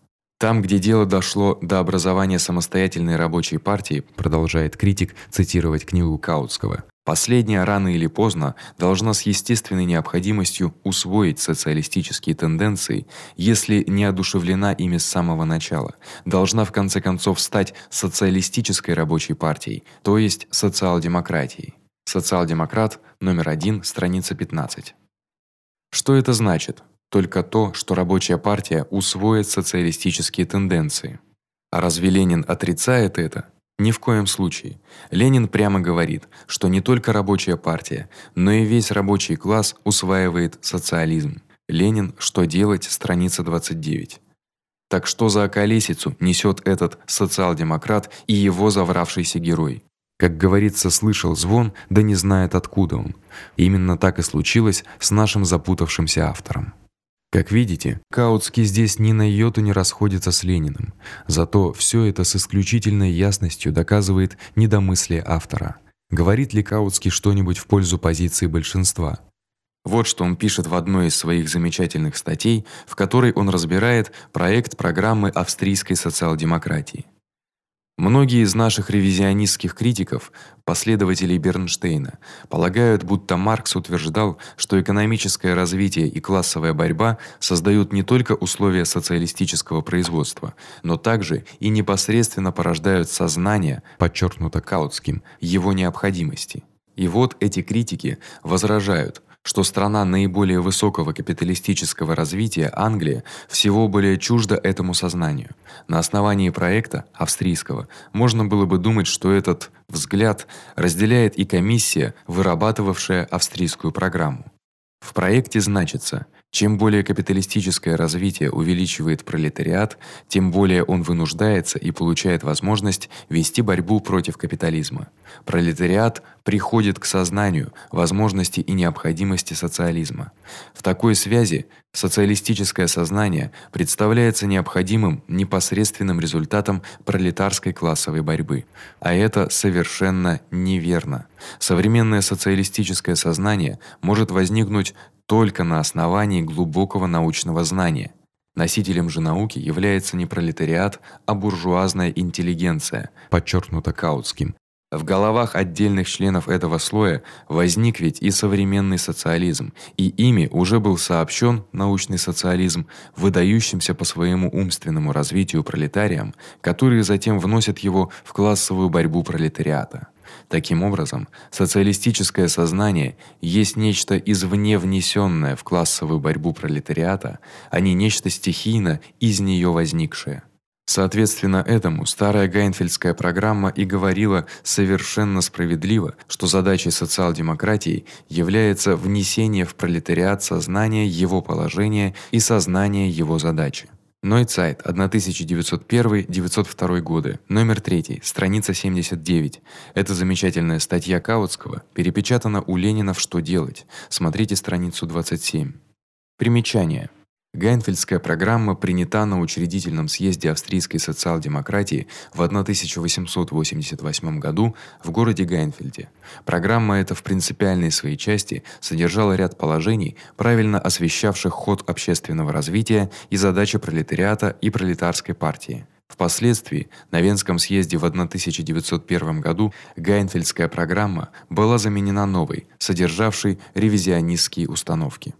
Там, где дело дошло до образования самостоятельной рабочей партии, продолжает критик цитировать книгу Каутского. Последняя рано или поздно должна с естественной необходимостью усвоить социалистические тенденции, если не одушевлена ими с самого начала. Должна в конце концов стать социалистической рабочей партией, то есть социал-демократией. Социал-демократ номер 1, страница 15. Что это значит? Только то, что рабочая партия усвоит социалистические тенденции. А разве Ленин отрицает это? Ни в коем случае. Ленин прямо говорит, что не только рабочая партия, но и весь рабочий класс усваивает социализм. Ленин Что делать? страница 29. Так что за околесицу несёт этот социал-демократ и его завравшийся герой? Как говорится, слышал звон, да не знает откуда он. Именно так и случилось с нашим запутавшимся автором. Как видите, Каутский здесь ни на йоту не расходится с Лениным. Зато всё это с исключительной ясностью доказывает недомыслие автора. Говорит ли Каутский что-нибудь в пользу позиции большинства? Вот что он пишет в одной из своих замечательных статей, в которой он разбирает проект программы австрийской социал-демократии. Многие из наших ревизионистских критиков, последователей Бернштейна, полагают, будто Маркс утверждал, что экономическое развитие и классовая борьба создают не только условия социалистического производства, но также и непосредственно порождают сознание, подчеркнуто Каутским, его необходимости. И вот эти критики возражают, что страна наиболее высокого капиталистического развития Англия всего более чужда этому сознанию. На основании проекта австрийского можно было бы думать, что этот взгляд разделяет и комиссия, вырабатывавшая австрийскую программу. В проекте значится: чем более капиталистическое развитие увеличивает пролетариат, тем более он вынуждается и получает возможность вести борьбу против капитализма. Пролетариат приходит к сознанию возможности и необходимости социализма. В такой связи социалистическое сознание представляется необходимым непосредственным результатом пролетарской классовой борьбы. А это совершенно неверно. Современное социалистическое сознание может возникнуть только на основании глубокого научного знания. Носителем же науки является не пролетариат, а буржуазная интеллигенция, подчеркнуто Каутским. В головах отдельных членов этого слоя возник ведь и современный социализм, и ими уже был сообщен научный социализм, выдающимся по своему умственному развитию пролетариям, которые затем вносят его в классовую борьбу пролетариата. Таким образом, социалистическое сознание есть нечто извне внесённое в классовую борьбу пролетариата, а не нечто стихийно из неё возникшее. Соответственно этому старая Гайнфельдская программа и говорила совершенно справедливо, что задачей социал-демократии является внесение в пролетариат сознания его положения и сознания его задачи. Нойцайт, 1901-902 годы, номер 3, страница 79. Эта замечательная статья Каутского перепечатана у Ленина в Что делать? Смотрите страницу 27. Примечание. Гайнфельдская программа принята на учредительном съезде австрийской социал-демократии в 1888 году в городе Гайнфельде. Программа эта в принципиальной своей части содержала ряд положений, правильно освещавших ход общественного развития и задачи пролетариата и пролетарской партии. Впоследствии на Венском съезде в 1901 году Гайнфельдская программа была заменена новой, содержавшей ревизионистские установки.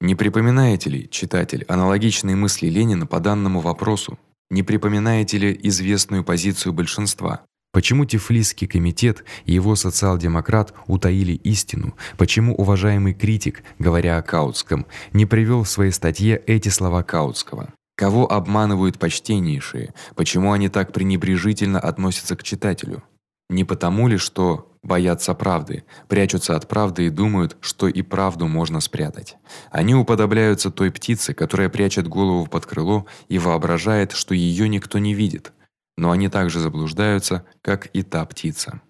Не припоминаете ли, читатель, аналогичные мысли Ленина по данному вопросу? Не припоминаете ли известную позицию большинства? Почему Тифлисский комитет и его социал-демократ утаили истину? Почему уважаемый критик, говоря о Каутском, не привёл в своей статье эти слова Каутского? Кого обманывают почтеннейшие? Почему они так пренебрежительно относятся к читателю? Не потому ли, что боятся правды, прячутся от правды и думают, что и правду можно спрятать. Они уподобляются той птице, которая прячет голову под крыло и воображает, что её никто не видит но они также заблуждаются, как и та птица.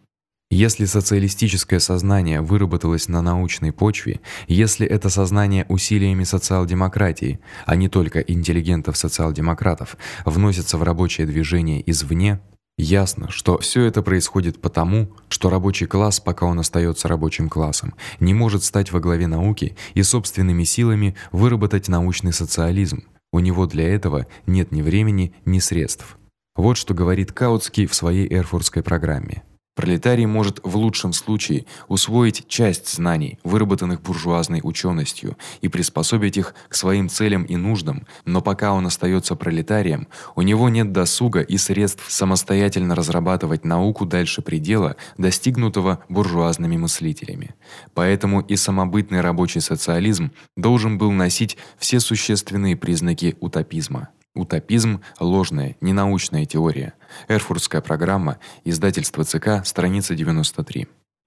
Если социалистическое сознание выработалось на научной почве, если это сознание усилиями социал-демократии, а не только интеллигентов-социал-демократов, вносится в рабочее движение извне, ясно, что всё это происходит потому, что рабочий класс, пока он остаётся рабочим классом, не может стать во главе науки и собственными силами выработать научный социализм. У него для этого нет ни времени, ни средств. Вот что говорит Каутский в своей эрфуртской программе. Пролетарий может в лучшем случае усвоить часть знаний, выработанных буржуазной учёностью, и приспособить их к своим целям и нуждам, но пока он остаётся пролетарием, у него нет досуга и средств самостоятельно разрабатывать науку дальше предела, достигнутого буржуазными мыслителями. Поэтому и самобытный рабочий социализм должен был носить все существенные признаки утопизма. Утопизм ложная, ненаучная теория. Эрфуртская программа, издательство ЦК, страница 93.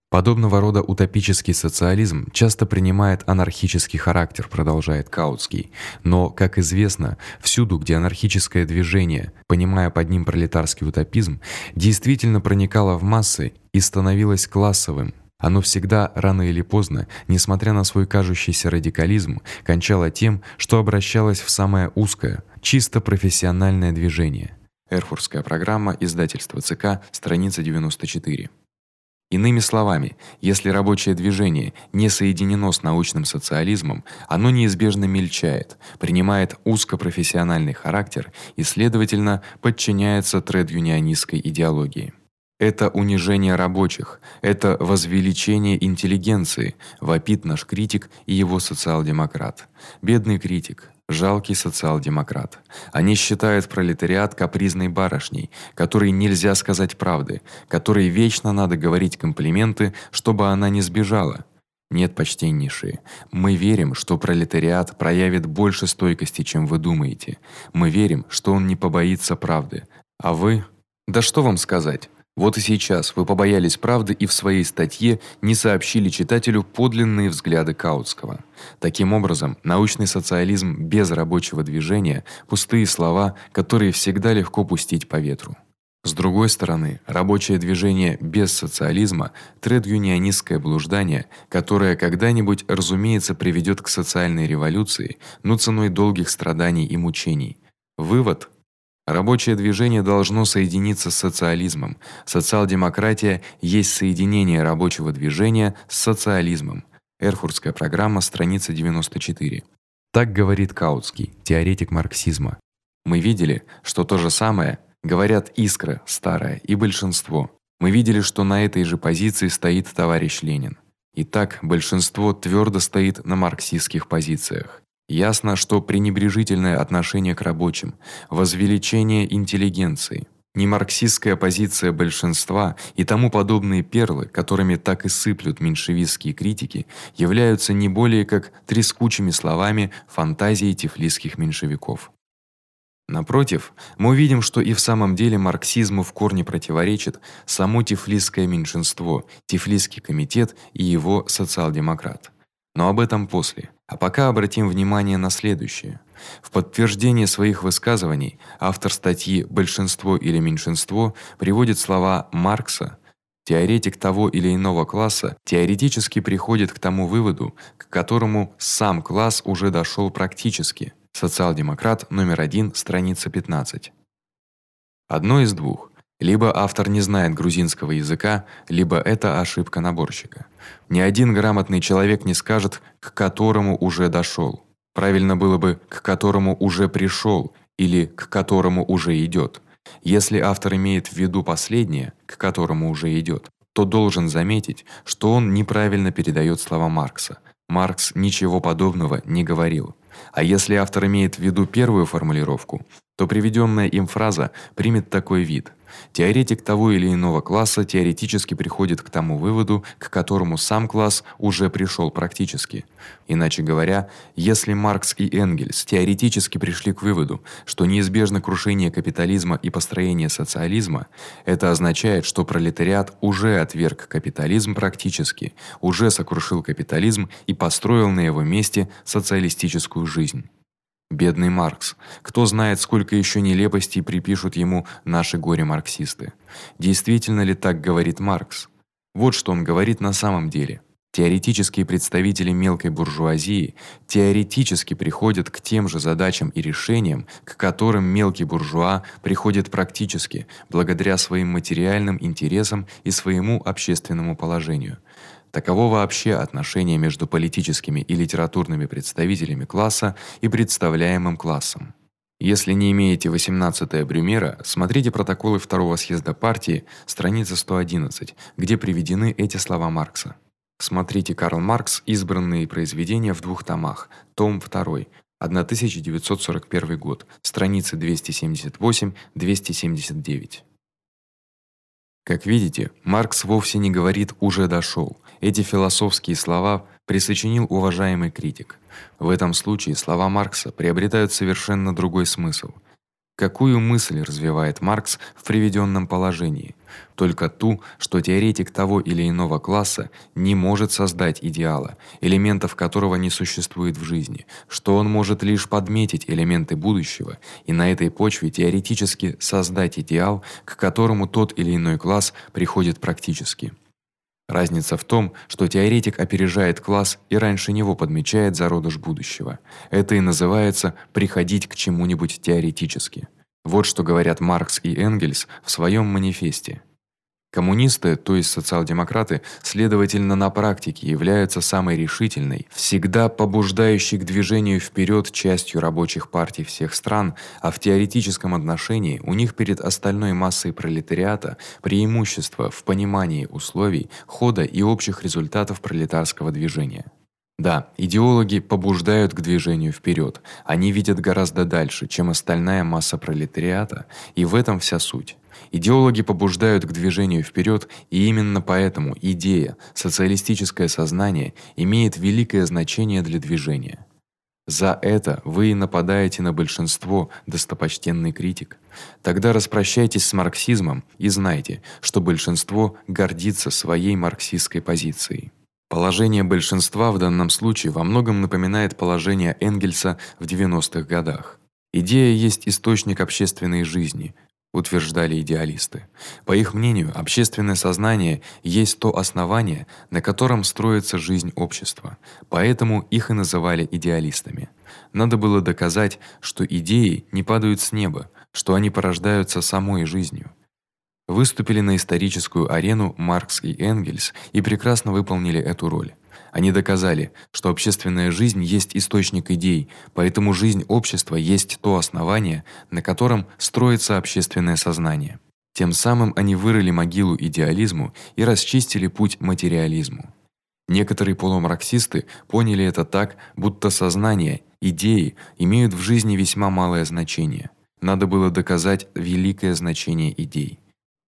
Подобного рода утопический социализм часто принимает анархический характер, продолжает Каутский. Но, как известно, всюду, где анархическое движение, понимая под ним пролетарский утопизм, действительно проникало в массы и становилось классовым, оно всегда рано или поздно, несмотря на свой кажущийся радикализм, кончало тем, что обращалось в самое узкое, чисто профессиональное движение. Эрфуртская программа, издательство ЦК, страница 94. Иными словами, если рабочее движение не соединено с научным социализмом, оно неизбежно мельчает, принимает узкопрофессиональный характер и, следовательно, подчиняется тред-юнионистской идеологии. Это унижение рабочих, это возвеличение интеллигенции, вопит наш критик и его социал-демократ. Бедный критик, жалкий социал-демократ. Они считают пролетариат капризной барышней, которой нельзя сказать правды, которой вечно надо говорить комплименты, чтобы она не сбежала. Нет, почтеннейшие, мы верим, что пролетариат проявит больше стойкости, чем вы думаете. Мы верим, что он не побоится правды. А вы? Да что вам сказать? Вот и сейчас вы побоялись правды и в своей статье не сообщили читателю подлинные взгляды Каутского. Таким образом, научный социализм без рабочего движения пустые слова, которые всегда легко пустить по ветру. С другой стороны, рабочее движение без социализма тред-юнионистское блуждание, которое когда-нибудь, разумеется, приведёт к социальной революции, но ценой долгих страданий и мучений. Вывод Рабочее движение должно соединиться с социализмом. Социал-демократия есть соединение рабочего движения с социализмом. Эрфуртская программа, страница 94. Так говорит Каутский, теоретик марксизма. Мы видели, что то же самое говорят Искра, старая и большинство. Мы видели, что на этой же позиции стоит товарищ Ленин. Итак, большинство твёрдо стоит на марксистских позициях. Ясно, что пренебрежительное отношение к рабочим, возвеличение интеллигенции, немарксистская позиция большинства и тому подобные перлы, которыми так и сыплют меньшевистские критики, являются не более как трескучими словами фантазии тифлисских меньшевиков. Напротив, мы видим, что и в самом деле марксизму в корне противоречит само тифлисское меньшинство, тифлисский комитет и его социал-демократ. Но об этом после. А пока обратим внимание на следующее. В подтверждение своих высказываний автор статьи Большинство или меньшинство приводит слова Маркса. Теоретик того или иного класса теоретически приходит к тому выводу, к которому сам класс уже дошёл практически. Социал-демократ номер 1, страница 15. Одно из двух: либо автор не знает грузинского языка, либо это ошибка наборщика. Ни один грамотный человек не скажет, к которому уже дошёл. Правильно было бы к которому уже пришёл или к которому уже идёт. Если автор имеет в виду последнее, к которому уже идёт, то должен заметить, что он неправильно передаёт слова Маркса. Маркс ничего подобного не говорил. А если автор имеет в виду первую формулировку, то приведённая им фраза примет такой вид: Теоретик того или иного класса теоретически приходит к тому выводу, к которому сам класс уже пришёл практически. Иначе говоря, если Маркс и Энгельс теоретически пришли к выводу, что неизбежно крушение капитализма и построение социализма, это означает, что пролетариат уже отверг капитализм практически, уже сокрушил капитализм и построил на его месте социалистическую жизнь. Бедный Маркс. Кто знает, сколько ещё нелепостей припишут ему наши горе-марксисты. Действительно ли так говорит Маркс? Вот что он говорит на самом деле. Теоретические представители мелкой буржуазии теоретически приходят к тем же задачам и решениям, к которым мелкий буржуа приходит практически, благодаря своим материальным интересам и своему общественному положению. Таково вообще отношение между политическими и литературными представителями класса и представляемым классом. Если не имеете 18-е Брюмера, смотрите протоколы второго съезда партии, страница 111, где приведены эти слова Маркса. Смотрите Карл Маркс. Избранные произведения в двух томах. Том 2. 1941 год. Страницы 278-279. Как видите, Маркс вовсе не говорит уже дошёл. Эти философские слова присочинил уважаемый критик. В этом случае слова Маркса приобретают совершенно другой смысл. Какую мысль развивает Маркс в приведённом положении? Только ту, что теоретик того или иного класса не может создать идеала, элементов которого не существует в жизни, что он может лишь подметить элементы будущего и на этой почве теоретически создать идеал, к которому тот или иной класс приходит практически. Разница в том, что теоретик опережает класс и раньше него подмечает зародыш будущего. Это и называется приходить к чему-нибудь теоретически. Вот что говорят Маркс и Энгельс в своём манифесте. Коммунисты, то есть социал-демократы, следовательно, на практике являются самой решительной, всегда побуждающей к движению вперёд частью рабочих партий всех стран, а в теоретическом отношении у них перед остальной массой пролетариата преимущество в понимании условий, хода и общих результатов пролетарского движения. Да, идеологи побуждают к движению вперёд. Они видят гораздо дальше, чем остальная масса пролетариата, и в этом вся суть. Идеологи побуждают к движению вперёд, и именно поэтому идея, социалистическое сознание имеет великое значение для движения. За это вы и нападаете на большинство, достопочтенный критик. Тогда распрощайтесь с марксизмом и знайте, что большинство гордится своей марксистской позицией. Положение большинства в данном случае во многом напоминает положение Энгельса в 90-х годах. Идея есть источник общественной жизни, утверждали идеалисты. По их мнению, общественное сознание есть то основание, на котором строится жизнь общества. Поэтому их и называли идеалистами. Надо было доказать, что идеи не падают с неба, что они порождаются самой жизнью выступили на историческую арену Маркс и Энгельс и прекрасно выполнили эту роль. Они доказали, что общественная жизнь есть источник идей, поэтому жизнь общества есть то основание, на котором строится общественное сознание. Тем самым они вырыли могилу идеализму и расчистили путь материализму. Некоторые полумарксисты поняли это так, будто сознание, идеи имеют в жизни весьма малое значение. Надо было доказать великое значение идей.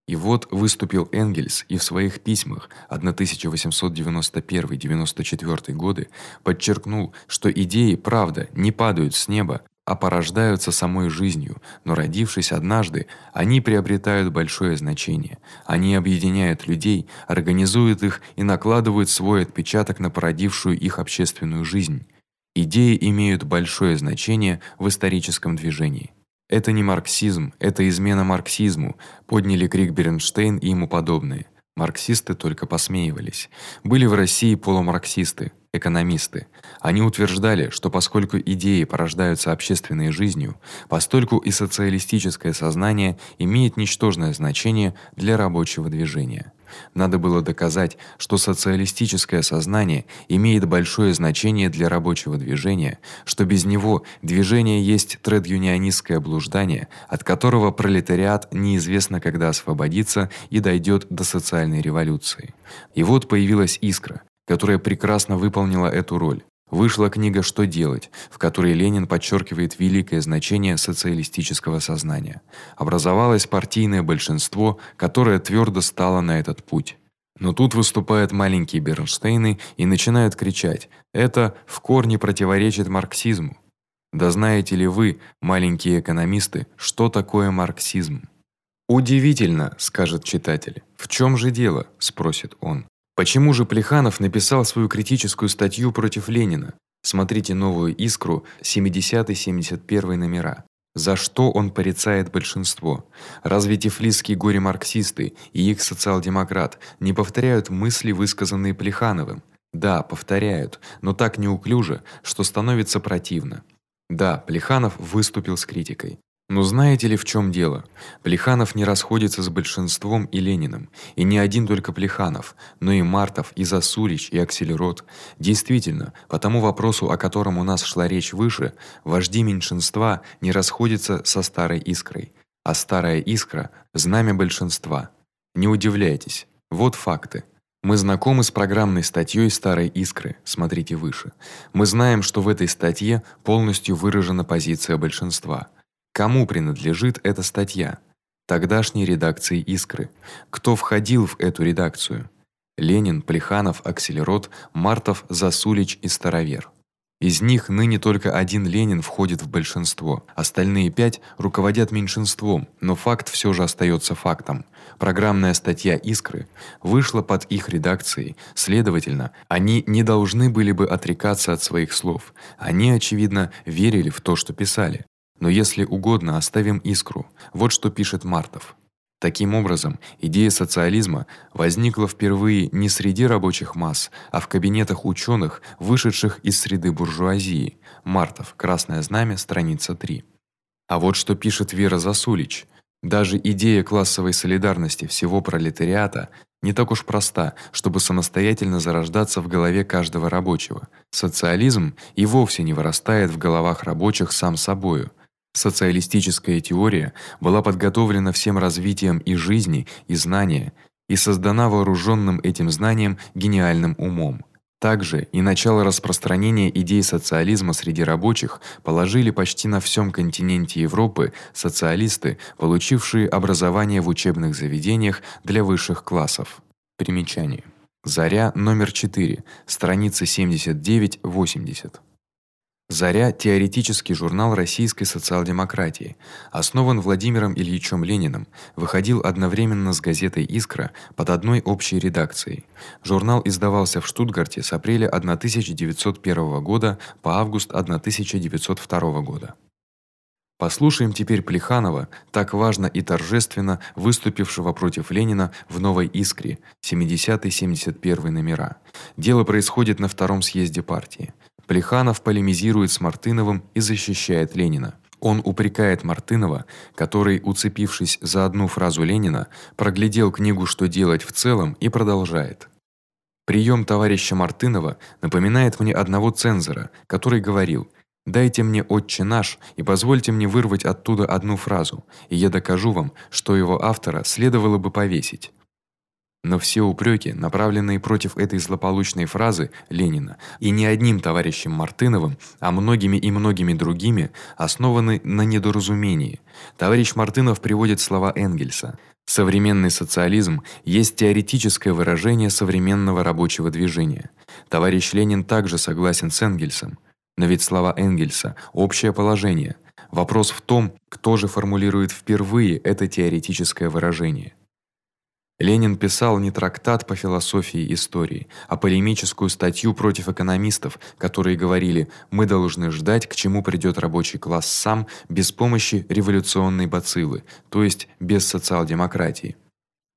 И вот выступил Энгельс и в своих письмах 1891-94 годы подчеркнул, что идеи, правда, не падают с неба, а порождаются самой жизнью, но родившись однажды, они приобретают большое значение. Они объединяют людей, организуют их и накладывают свой отпечаток на породившую их общественную жизнь. Идеи имеют большое значение в историческом движении. Это не марксизм, это измена марксизму, подняли крик Бернштейн и ему подобные. Марксисты только посмеивались. Были в России полумарксисты, экономисты. Они утверждали, что поскольку идеи порождаются общественной жизнью, постольку и социалистическое сознание имеет ничтожное значение для рабочего движения. Надо было доказать, что социалистическое сознание имеет большое значение для рабочего движения, что без него движение есть тред-юнионистское блуждание, от которого пролетариат неизвестно когда освободится и дойдёт до социальной революции. И вот появилась искра, которая прекрасно выполнила эту роль. Вышла книга Что делать, в которой Ленин подчеркивает великое значение социалистического сознания. Образовалось партийное большинство, которое твёрдо стало на этот путь. Но тут выступают маленькие Бернштейны и начинают кричать: "Это в корне противоречит марксизму". Да знаете ли вы, маленькие экономисты, что такое марксизм? Удивительно, скажет читатель. В чём же дело, спросит он. Почему же Плеханов написал свою критическую статью против Ленина? Смотрите новую Искру 70-71 номера. За что он порицает большинство? Разве тифлисские горе-марксисты и их социал-демократ не повторяют мысли, высказанные Плехановым? Да, повторяют, но так неуклюже, что становится противно. Да, Плеханов выступил с критикой. Но знаете ли, в чём дело? Плеханов не расходится с большинством и Лениным, и не один только Плеханов, но и Мартов, и Засулич, и Акселерот. Действительно, по тому вопросу, о котором у нас шла речь выше, вожди меньшинства не расходятся со старой искрой, а старая искра знамя большинства. Не удивляйтесь. Вот факты. Мы знакомы с программной статьёй Старой Искры, смотрите выше. Мы знаем, что в этой статье полностью выражена позиция большинства. Кому принадлежит эта статья? Тогдашней редакции Искры. Кто входил в эту редакцию? Ленин, Плеханов, Акселерот, Мартов, Засулич и Старовер. Из них ныне только один Ленин входит в большинство. Остальные пять руководят меньшинством, но факт всё же остаётся фактом. Программная статья Искры вышла под их редакцией. Следовательно, они не должны были бы отрекаться от своих слов. Они очевидно верили в то, что писали. Но если угодно, оставим искру. Вот что пишет Мартов. Таким образом, идея социализма возникла впервые не среди рабочих масс, а в кабинетах учёных, вышедших из среды буржуазии. Мартов. Красное знамя, страница 3. А вот что пишет Вера Засулич. Даже идея классовой солидарности всего пролетариата не так уж проста, чтобы самостоятельно зарождаться в голове каждого рабочего. Социализм и вовсе не вырастает в головах рабочих сам собою. Социалистическая теория была подготовлена всем развитием и жизни, и знания, и создана вооружённым этим знанием гениальным умом. Также и начало распространения идей социализма среди рабочих положили почти на всём континенте Европы социалисты, получившие образование в учебных заведениях для высших классов. Примечание. Заря номер 4, страница 79-80. Заря теоретический журнал российской социал-демократии, основан Владимиром Ильичем Лениным, выходил одновременно с газетой Искра под одной общей редакцией. Журнал издавался в Штутгарте с апреля 1901 года по август 1902 года. Послушаем теперь Плеханова, так важно и торжественно выступившего против Ленина в Новой Искре, 70-71 номера. Дело происходит на втором съезде партии. Плеханов полемизирует с Мартыновым и защищает Ленина. Он упрекает Мартынова, который, уцепившись за одну фразу Ленина, проглядел книгу Что делать в целом и продолжает. Прием товарища Мартынова напоминает мне одного цензора, который говорил: "Дайте мне Отче наш и позвольте мне вырвать оттуда одну фразу, и я докажу вам, что его автора следовало бы повесить". Но все упреки, направленные против этой злополучной фразы Ленина, и не одним товарищем Мартыновым, а многими и многими другими, основаны на недоразумении. Товарищ Мартынов приводит слова Энгельса: Современный социализм есть теоретическое выражение современного рабочего движения. Товарищ Ленин также согласен с Энгельсом. Но ведь слова Энгельса общее положение. Вопрос в том, кто же формулирует впервые это теоретическое выражение. Ленин писал не трактат по философии истории, а полемическую статью против экономистов, которые говорили: "Мы должны ждать, к чему придёт рабочий класс сам, без помощи революционной бациллы, то есть без социал-демократии".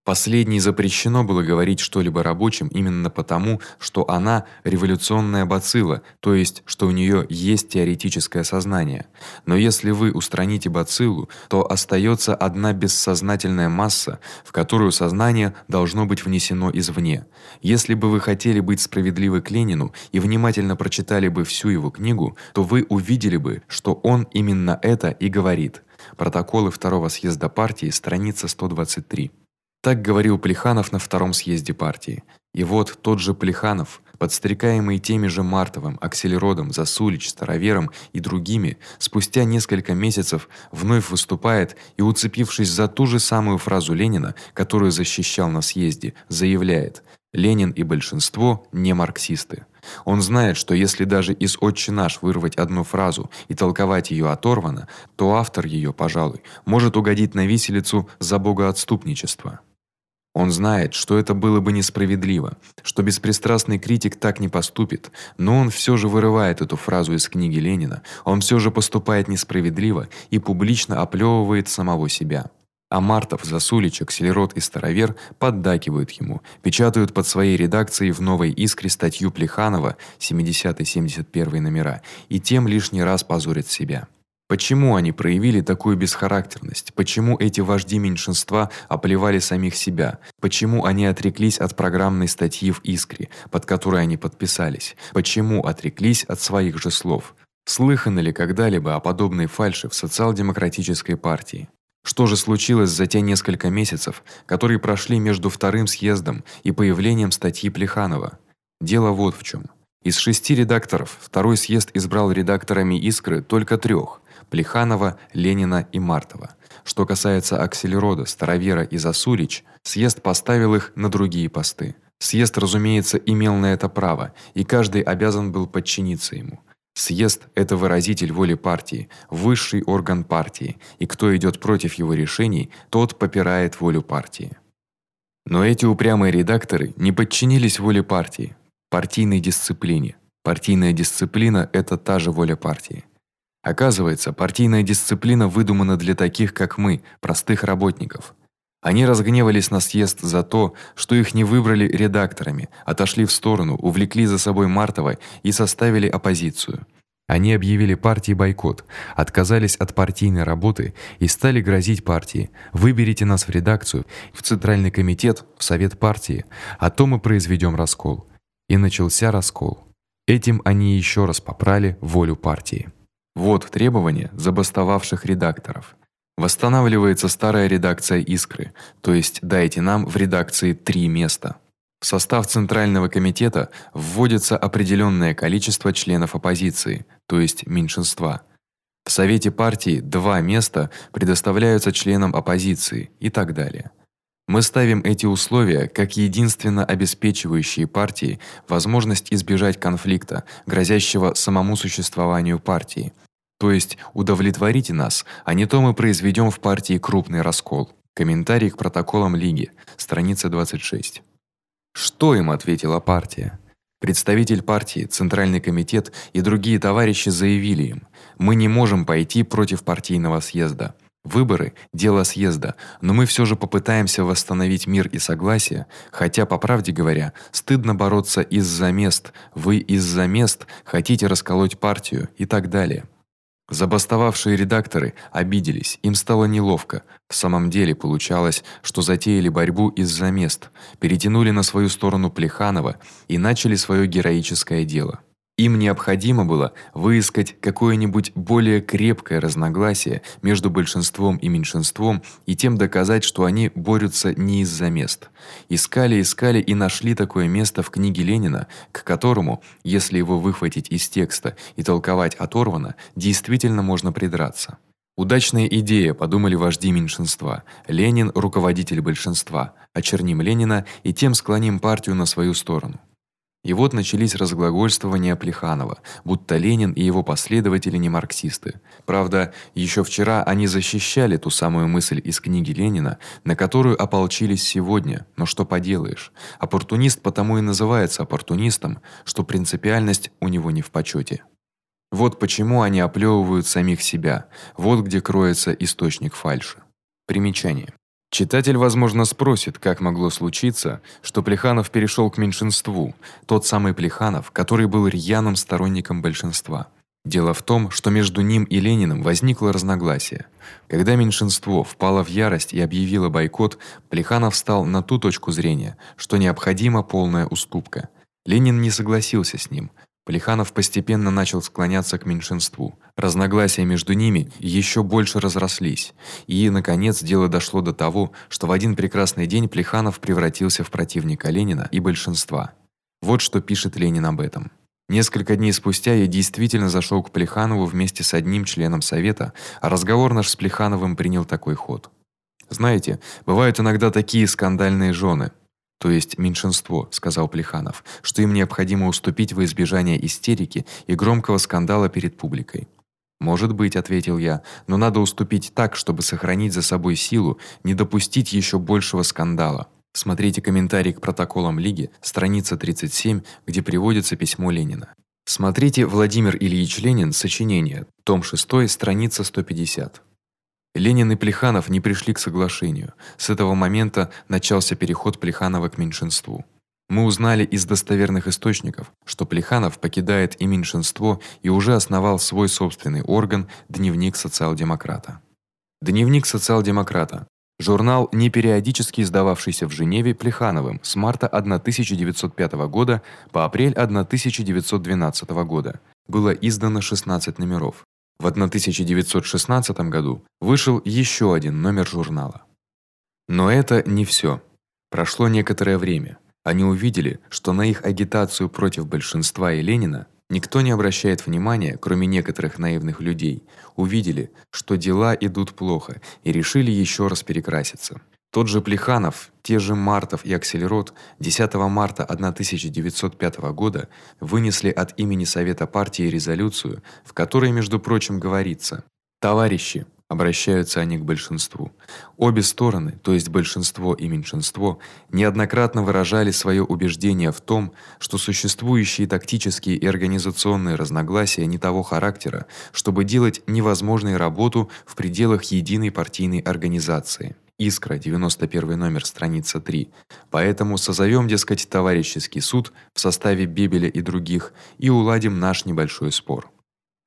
Последней запрещено было говорить что-либо рабочим именно потому, что она революционная бацилла, то есть что у неё есть теоретическое сознание. Но если вы устраните бациллу, то остаётся одна бессознательная масса, в которую сознание должно быть внесено извне. Если бы вы хотели быть справедливы к Ленину и внимательно прочитали бы всю его книгу, то вы увидели бы, что он именно это и говорит. Протоколы второго съезда партии, страница 123. Так говорил Плеханов на втором съезде партии. И вот тот же Плеханов, подстрекаемый теми же Мартовым, Акселеродом, Засулич, Старовером и другими, спустя несколько месяцев вновь выступает и уцепившись за ту же самую фразу Ленина, которую защищал на съезде, заявляет: Ленин и большинство не марксисты. Он знает, что если даже из Отче наш вырвать одну фразу и толковать её оторвано, то автор её, пожалуй, может угодить на виселицу за богоотступничество. Он знает, что это было бы несправедливо, что беспристрастный критик так не поступит, но он всё же вырывает эту фразу из книги Ленина. Он всё же поступает несправедливо и публично оплёвывает самого себя. А Мартов, Засулич, Акселерод и Старовер поддакивают ему, печатают под своей редакцией в Новой Искре статью Плеханова 70-71 номера и тем лишний раз позорят себя. Почему они проявили такую бесхарактерность? Почему эти вожди меньшинства оплевали самих себя? Почему они отреклись от программной статьи в Искре, под которой они подписались? Почему отреклись от своих же слов? Слыхано ли когда-либо о подобной фальши в социал-демократической партии? Что же случилось за те несколько месяцев, которые прошли между вторым съездом и появлением статьи Плеханова? Дело вот в чём. Из шести редакторов второй съезд избрал редакторами Искры только трёх: Плеханова, Ленина и Мартова. Что касается Акселерода, Старовера и Засулич, съезд поставил их на другие посты. Съезд, разумеется, имел на это право, и каждый обязан был подчиниться ему. Съезд это выразитель воли партии, высший орган партии, и кто идёт против его решений, тот попирает волю партии. Но эти упрямые редакторы не подчинились воле партии, партийной дисциплине. Партийная дисциплина это та же воля партии. Оказывается, партийная дисциплина выдумана для таких, как мы, простых работников. Они разгневались на съезд за то, что их не выбрали редакторами, отошли в сторону, увлекли за собой Мартова и составили оппозицию. Они объявили партии бойкот, отказались от партийной работы и стали грозить партии: "Выберите нас в редакцию, в центральный комитет, в совет партии, а то мы произведём раскол". И начался раскол. Этим они ещё раз попрали волю партии. Вот требования забастовавших редакторов. Восстанавливается старая редакция Искры, то есть дайте нам в редакции три места. В состав центрального комитета вводится определённое количество членов оппозиции, то есть меньшинства. В совете партии два места предоставляются членам оппозиции и так далее. Мы ставим эти условия как единственно обеспечивающие партии возможность избежать конфликта, грозящего самому существованию партии. То есть удовлетворите нас, а не то мы произведём в партии крупный раскол. Комментарий к протоколам лиги, страница 26. Что им ответила партия? Представитель партии, центральный комитет и другие товарищи заявили им: "Мы не можем пойти против партийного съезда. Выборы дело съезда, но мы всё же попытаемся восстановить мир и согласие, хотя по правде говоря, стыдно бороться из-за мест. Вы из-за мест хотите расколоть партию и так далее". Забастовавшие редакторы обиделись, им стало неловко. В самом деле получалось, что затеяли борьбу из-за мест, перетянули на свою сторону Плеханова и начали своё героическое дело. Им необходимо было выискать какое-нибудь более крепкое разногласие между большинством и меньшинством и тем доказать, что они борются не из-за мест. Искали, искали и нашли такое место в книге Ленина, к которому, если его выхватить из текста и толковать оторвано, действительно можно придраться. Удачная идея, подумали вожди меньшинства. Ленин руководитель большинства. Очерним Ленина и тем склоним партию на свою сторону. И вот начались разглагольствования Плеханова, будто Ленин и его последователи не марксисты. Правда, ещё вчера они защищали ту самую мысль из книги Ленина, на которую ополчились сегодня. Но что поделаешь? Оппортунист потому и называется оппортунистом, что принципиальность у него не в почёте. Вот почему они оплёвывают самих себя. Вот где кроется источник фальши. Примечание Читатель, возможно, спросит, как могло случиться, что Плеханов перешёл к меньшинству, тот самый Плеханов, который был рьяным сторонником большинства. Дело в том, что между ним и Лениным возникло разногласие. Когда меньшинство впало в ярость и объявило бойкот, Плеханов встал на ту точку зрения, что необходима полная уступка. Ленин не согласился с ним. Плеханов постепенно начал склоняться к меньшинству. Разногласия между ними ещё больше разрослись, и наконец дело дошло до того, что в один прекрасный день Плеханов превратился в противника Ленина и большинства. Вот что пишет Ленин об этом. Несколько дней спустя я действительно зашёл к Плеханову вместе с одним членом совета, а разговор наш с Плехановым принял такой ход. Знаете, бывают иногда такие скандальные жёны, то есть меньшинство, сказал Плеханов, что им необходимо уступить во избежание истерики и громкого скандала перед публикой. Может быть, ответил я, но надо уступить так, чтобы сохранить за собой силу, не допустить ещё большего скандала. Смотрите комментарий к протоколам лиги, страница 37, где приводится письмо Ленина. Смотрите Владимир Ильич Ленин, сочинение, том 6, страница 150. Ленин и Плеханов не пришли к соглашению. С этого момента начался переход Плеханова к меньшинству. Мы узнали из достоверных источников, что Плеханов покидает и меньшинство и уже основал свой собственный орган Дневник социал-демократа. Дневник социал-демократа Журнал, не периодически издававшийся в Женеве Плехановым с марта 1905 года по апрель 1912 года, было издано 16 номеров. В 1916 году вышел ещё один номер журнала. Но это не всё. Прошло некоторое время. Они увидели, что на их агитацию против большинства и Ленина Никто не обращает внимания, кроме некоторых наивных людей. Увидели, что дела идут плохо, и решили ещё раз перекраситься. Тот же Плеханов, те же Мартов и Акселерот 10 марта 1905 года вынесли от имени Совета партии резолюцию, в которой, между прочим, говорится: "Товарищи, обращаются они к большинству. Обе стороны, то есть большинство и меньшинство, неоднократно выражали своё убеждение в том, что существующие тактические и организационные разногласия не того характера, чтобы делать невозможной работу в пределах единой партийной организации. Искра, 91 номер, страница 3. Поэтому созовём, дескать, товарищеский суд в составе Бебеля и других и уладим наш небольшой спор.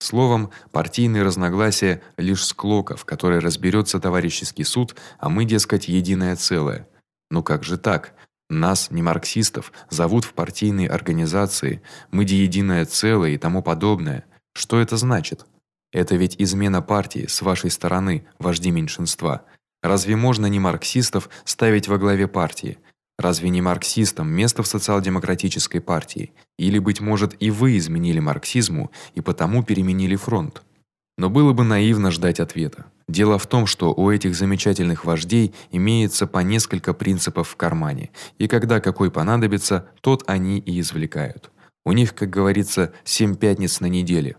Словом, партийные разногласия лишь склока, в которой разберётся товарищеский суд, а мы, дескать, единое целое. Ну как же так? Нас, не марксистов, зовут в партийные организации, мы де единое целое и тому подобное. Что это значит? Это ведь измена партии с вашей стороны, вожди меньшинства. Разве можно не марксистов ставить во главе партии? Разве не марксистам место в социал-демократической партии? Или быть может, и вы изменили марксизму и потому переменили фронт? Но было бы наивно ждать ответа. Дело в том, что у этих замечательных вождей имеется по несколько принципов в кармане, и когда какой понадобится, тот они и извлекают. У них, как говорится, семь пятниц на неделе.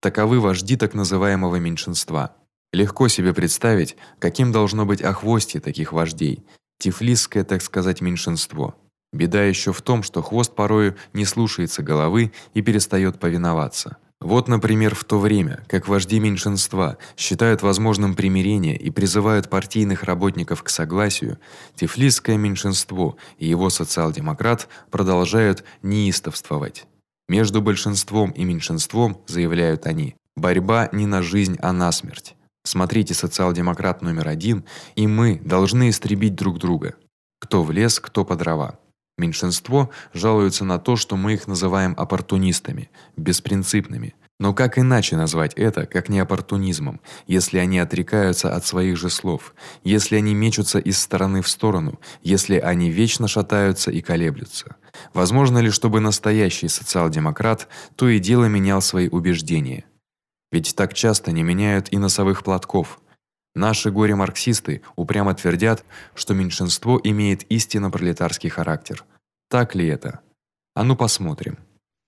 Таковы вожди так называемого меньшинства. Легко себе представить, каким должно быть охвостье таких вождей, Тифлисское, так сказать, меньшинство. Беда ещё в том, что хвост порою не слушается головы и перестаёт повиноваться. Вот, например, в то время, как вожди меньшинства считают возможным примирение и призывают партийных работников к согласию, тифлисское меньшинство и его социал-демократ продолжают неистовствовать. Между большинством и меньшинством, заявляют они, борьба не на жизнь, а на смерть. Смотрите социал-демократ номер один, и мы должны истребить друг друга. Кто в лес, кто по дрова. Меньшинство жалуется на то, что мы их называем оппортунистами, беспринципными. Но как иначе назвать это, как не оппортунизмом, если они отрекаются от своих же слов, если они мечутся из стороны в сторону, если они вечно шатаются и колеблются? Возможно ли, чтобы настоящий социал-демократ то и дело менял свои убеждения? Ведь так часто не меняют и носовых платков. Наши горе-марксисты упрямо твердят, что меньшинство имеет истинно пролетарский характер. Так ли это? А ну посмотрим.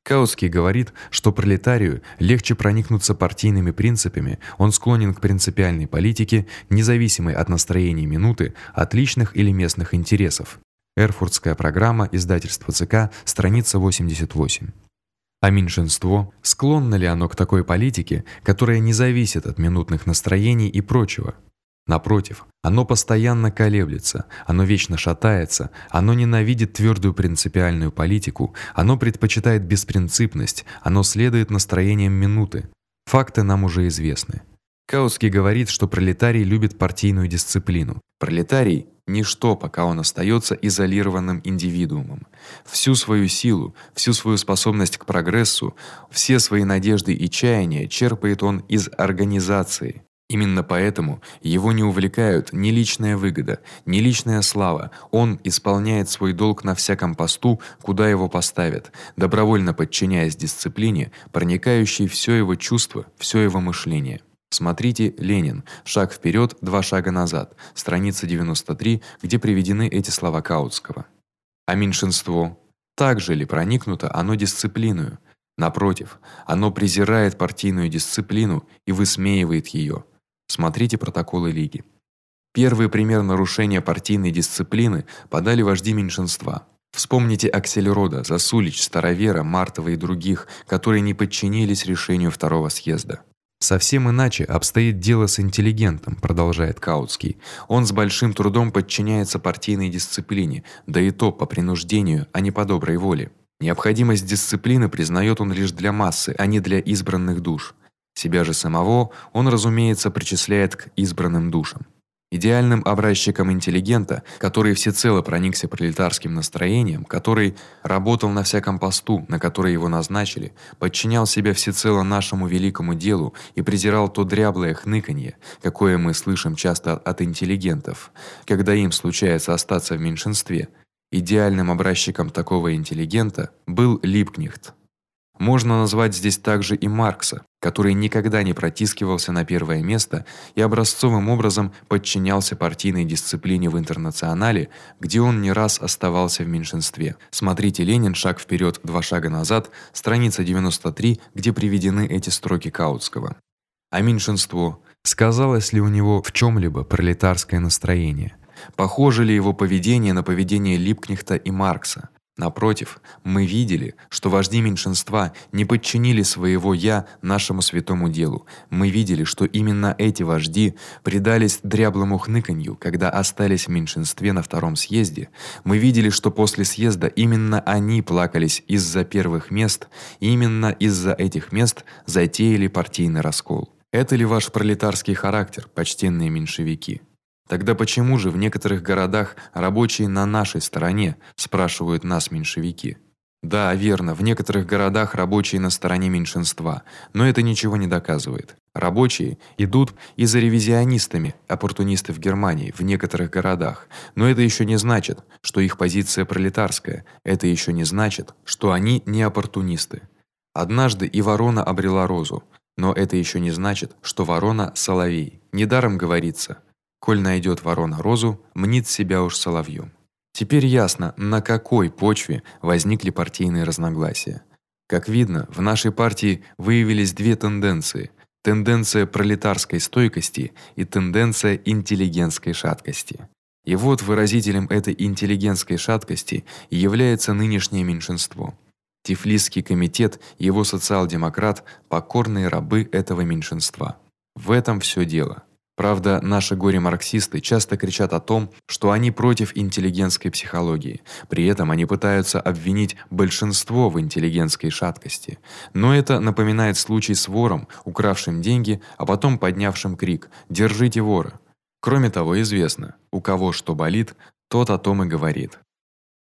Каутский говорит, что пролетарию легче проникнуться партийными принципами, он склонен к принципиальной политике, независимой от настроения минуты, от личных или местных интересов. Эрфуртская программа, издательство ЦК, страница 88. А меньшинство склонно ли оно к такой политике, которая не зависит от минутных настроений и прочего? Напротив, оно постоянно колеблется, оно вечно шатается, оно ненавидит твёрдую принципиальную политику, оно предпочитает беспринципность, оно следует настроениям минуты. Факты нам уже известны. Каутский говорит, что пролетарий любит партийную дисциплину. Пролетарий ничто, пока он остаётся изолированным индивидуумом. Всю свою силу, всю свою способность к прогрессу, все свои надежды и чаяния черпает он из организации. Именно поэтому его не увлекают ни личная выгода, ни личная слава. Он исполняет свой долг на всяком посту, куда его поставят, добровольно подчиняясь дисциплине, проникающей всё его чувство, всё его мышление. Смотрите Ленин. Шаг вперёд, два шага назад. Страница 93, где приведены эти слова Каутского. А меньшинство также ли проникнуто оно дисциплиною? Напротив, оно презирает партийную дисциплину и высмеивает её. Смотрите протоколы лиги. Первый пример нарушения партийной дисциплины подали вожди меньшинства. Вспомните Аксельрода, Засулич, Старовера, Мартова и других, которые не подчинились решению второго съезда. Совсем иначе обстоит дело с интеллигентом, продолжает Каутский. Он с большим трудом подчиняется партийной дисциплине, да и то по принуждению, а не по доброй воле. Необходимость дисциплины признаёт он лишь для массы, а не для избранных душ. Себя же самого он, разумеется, причисляет к избранным душам. Идеальным образчиком интеллигента, который всецело проникся пролетарским настроением, который работал на всяком посту, на который его назначили, подчинял себя всецело нашему великому делу и презирал то дряблое хныканье, какое мы слышим часто от интеллигентов, когда им случается остаться в меньшинстве. Идеальным образчиком такого интеллигента был Липкнехт. Можно назвать здесь также и Маркса, который никогда не протискивался на первое место и образцовым образом подчинялся партийной дисциплине в интернационале, где он не раз оставался в меньшинстве. Смотрите Ленин шаг вперед, два шага назад, страница 93, где приведены эти строки Каутского. А меньшинство сказалось ли у него в чём либо пролетарское настроение? Похоже ли его поведение на поведение Липкнехта и Маркса? Напротив, мы видели, что вожди меньшинства не подчинили своего я нашему святому делу. Мы видели, что именно эти вожди предались дряблому хныканью, когда остались в меньшинстве на втором съезде. Мы видели, что после съезда именно они плакались из-за первых мест, и именно из-за этих мест затеяли партийный раскол. Это ли ваш пролетарский характер, почтенные меньшевики? Тогда почему же в некоторых городах рабочие на нашей стороне, спрашивают нас меньшевики? Да, верно, в некоторых городах рабочие на стороне меньшинства, но это ничего не доказывает. Рабочие идут и за ревизионистами, оппортунисты в Германии, в некоторых городах. Но это ещё не значит, что их позиция пролетарская. Это ещё не значит, что они не оппортунисты. Однажды и ворона обрела розу, но это ещё не значит, что ворона соловей. Недаром говорится: Коль найдёт ворона розу, мнит себя уж соловьём. Теперь ясно, на какой почве возникли партийные разногласия. Как видно, в нашей партии выявились две тенденции: тенденция пролетарской стойкости и тенденция интеллигентской шаткости. И вот выразителем этой интеллигентской шаткости является нынешнее меньшинство. Тифлисский комитет его социал-демократ покорные рабы этого меньшинства. В этом всё дело. Правда, наши горе-марксисты часто кричат о том, что они против интеллигентской психологии. При этом они пытаются обвинить большинство в интеллигентской шаткости. Но это напоминает случай с вором, укравшим деньги, а потом поднявшим крик: "Держите вора!" Кроме того, известно, у кого что болит, тот о том и говорит.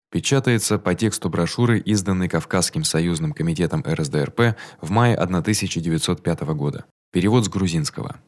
Печатается по тексту брошюры, изданной Кавказским союзным комитетом РСДРП в мае 1905 года. Перевод с грузинского.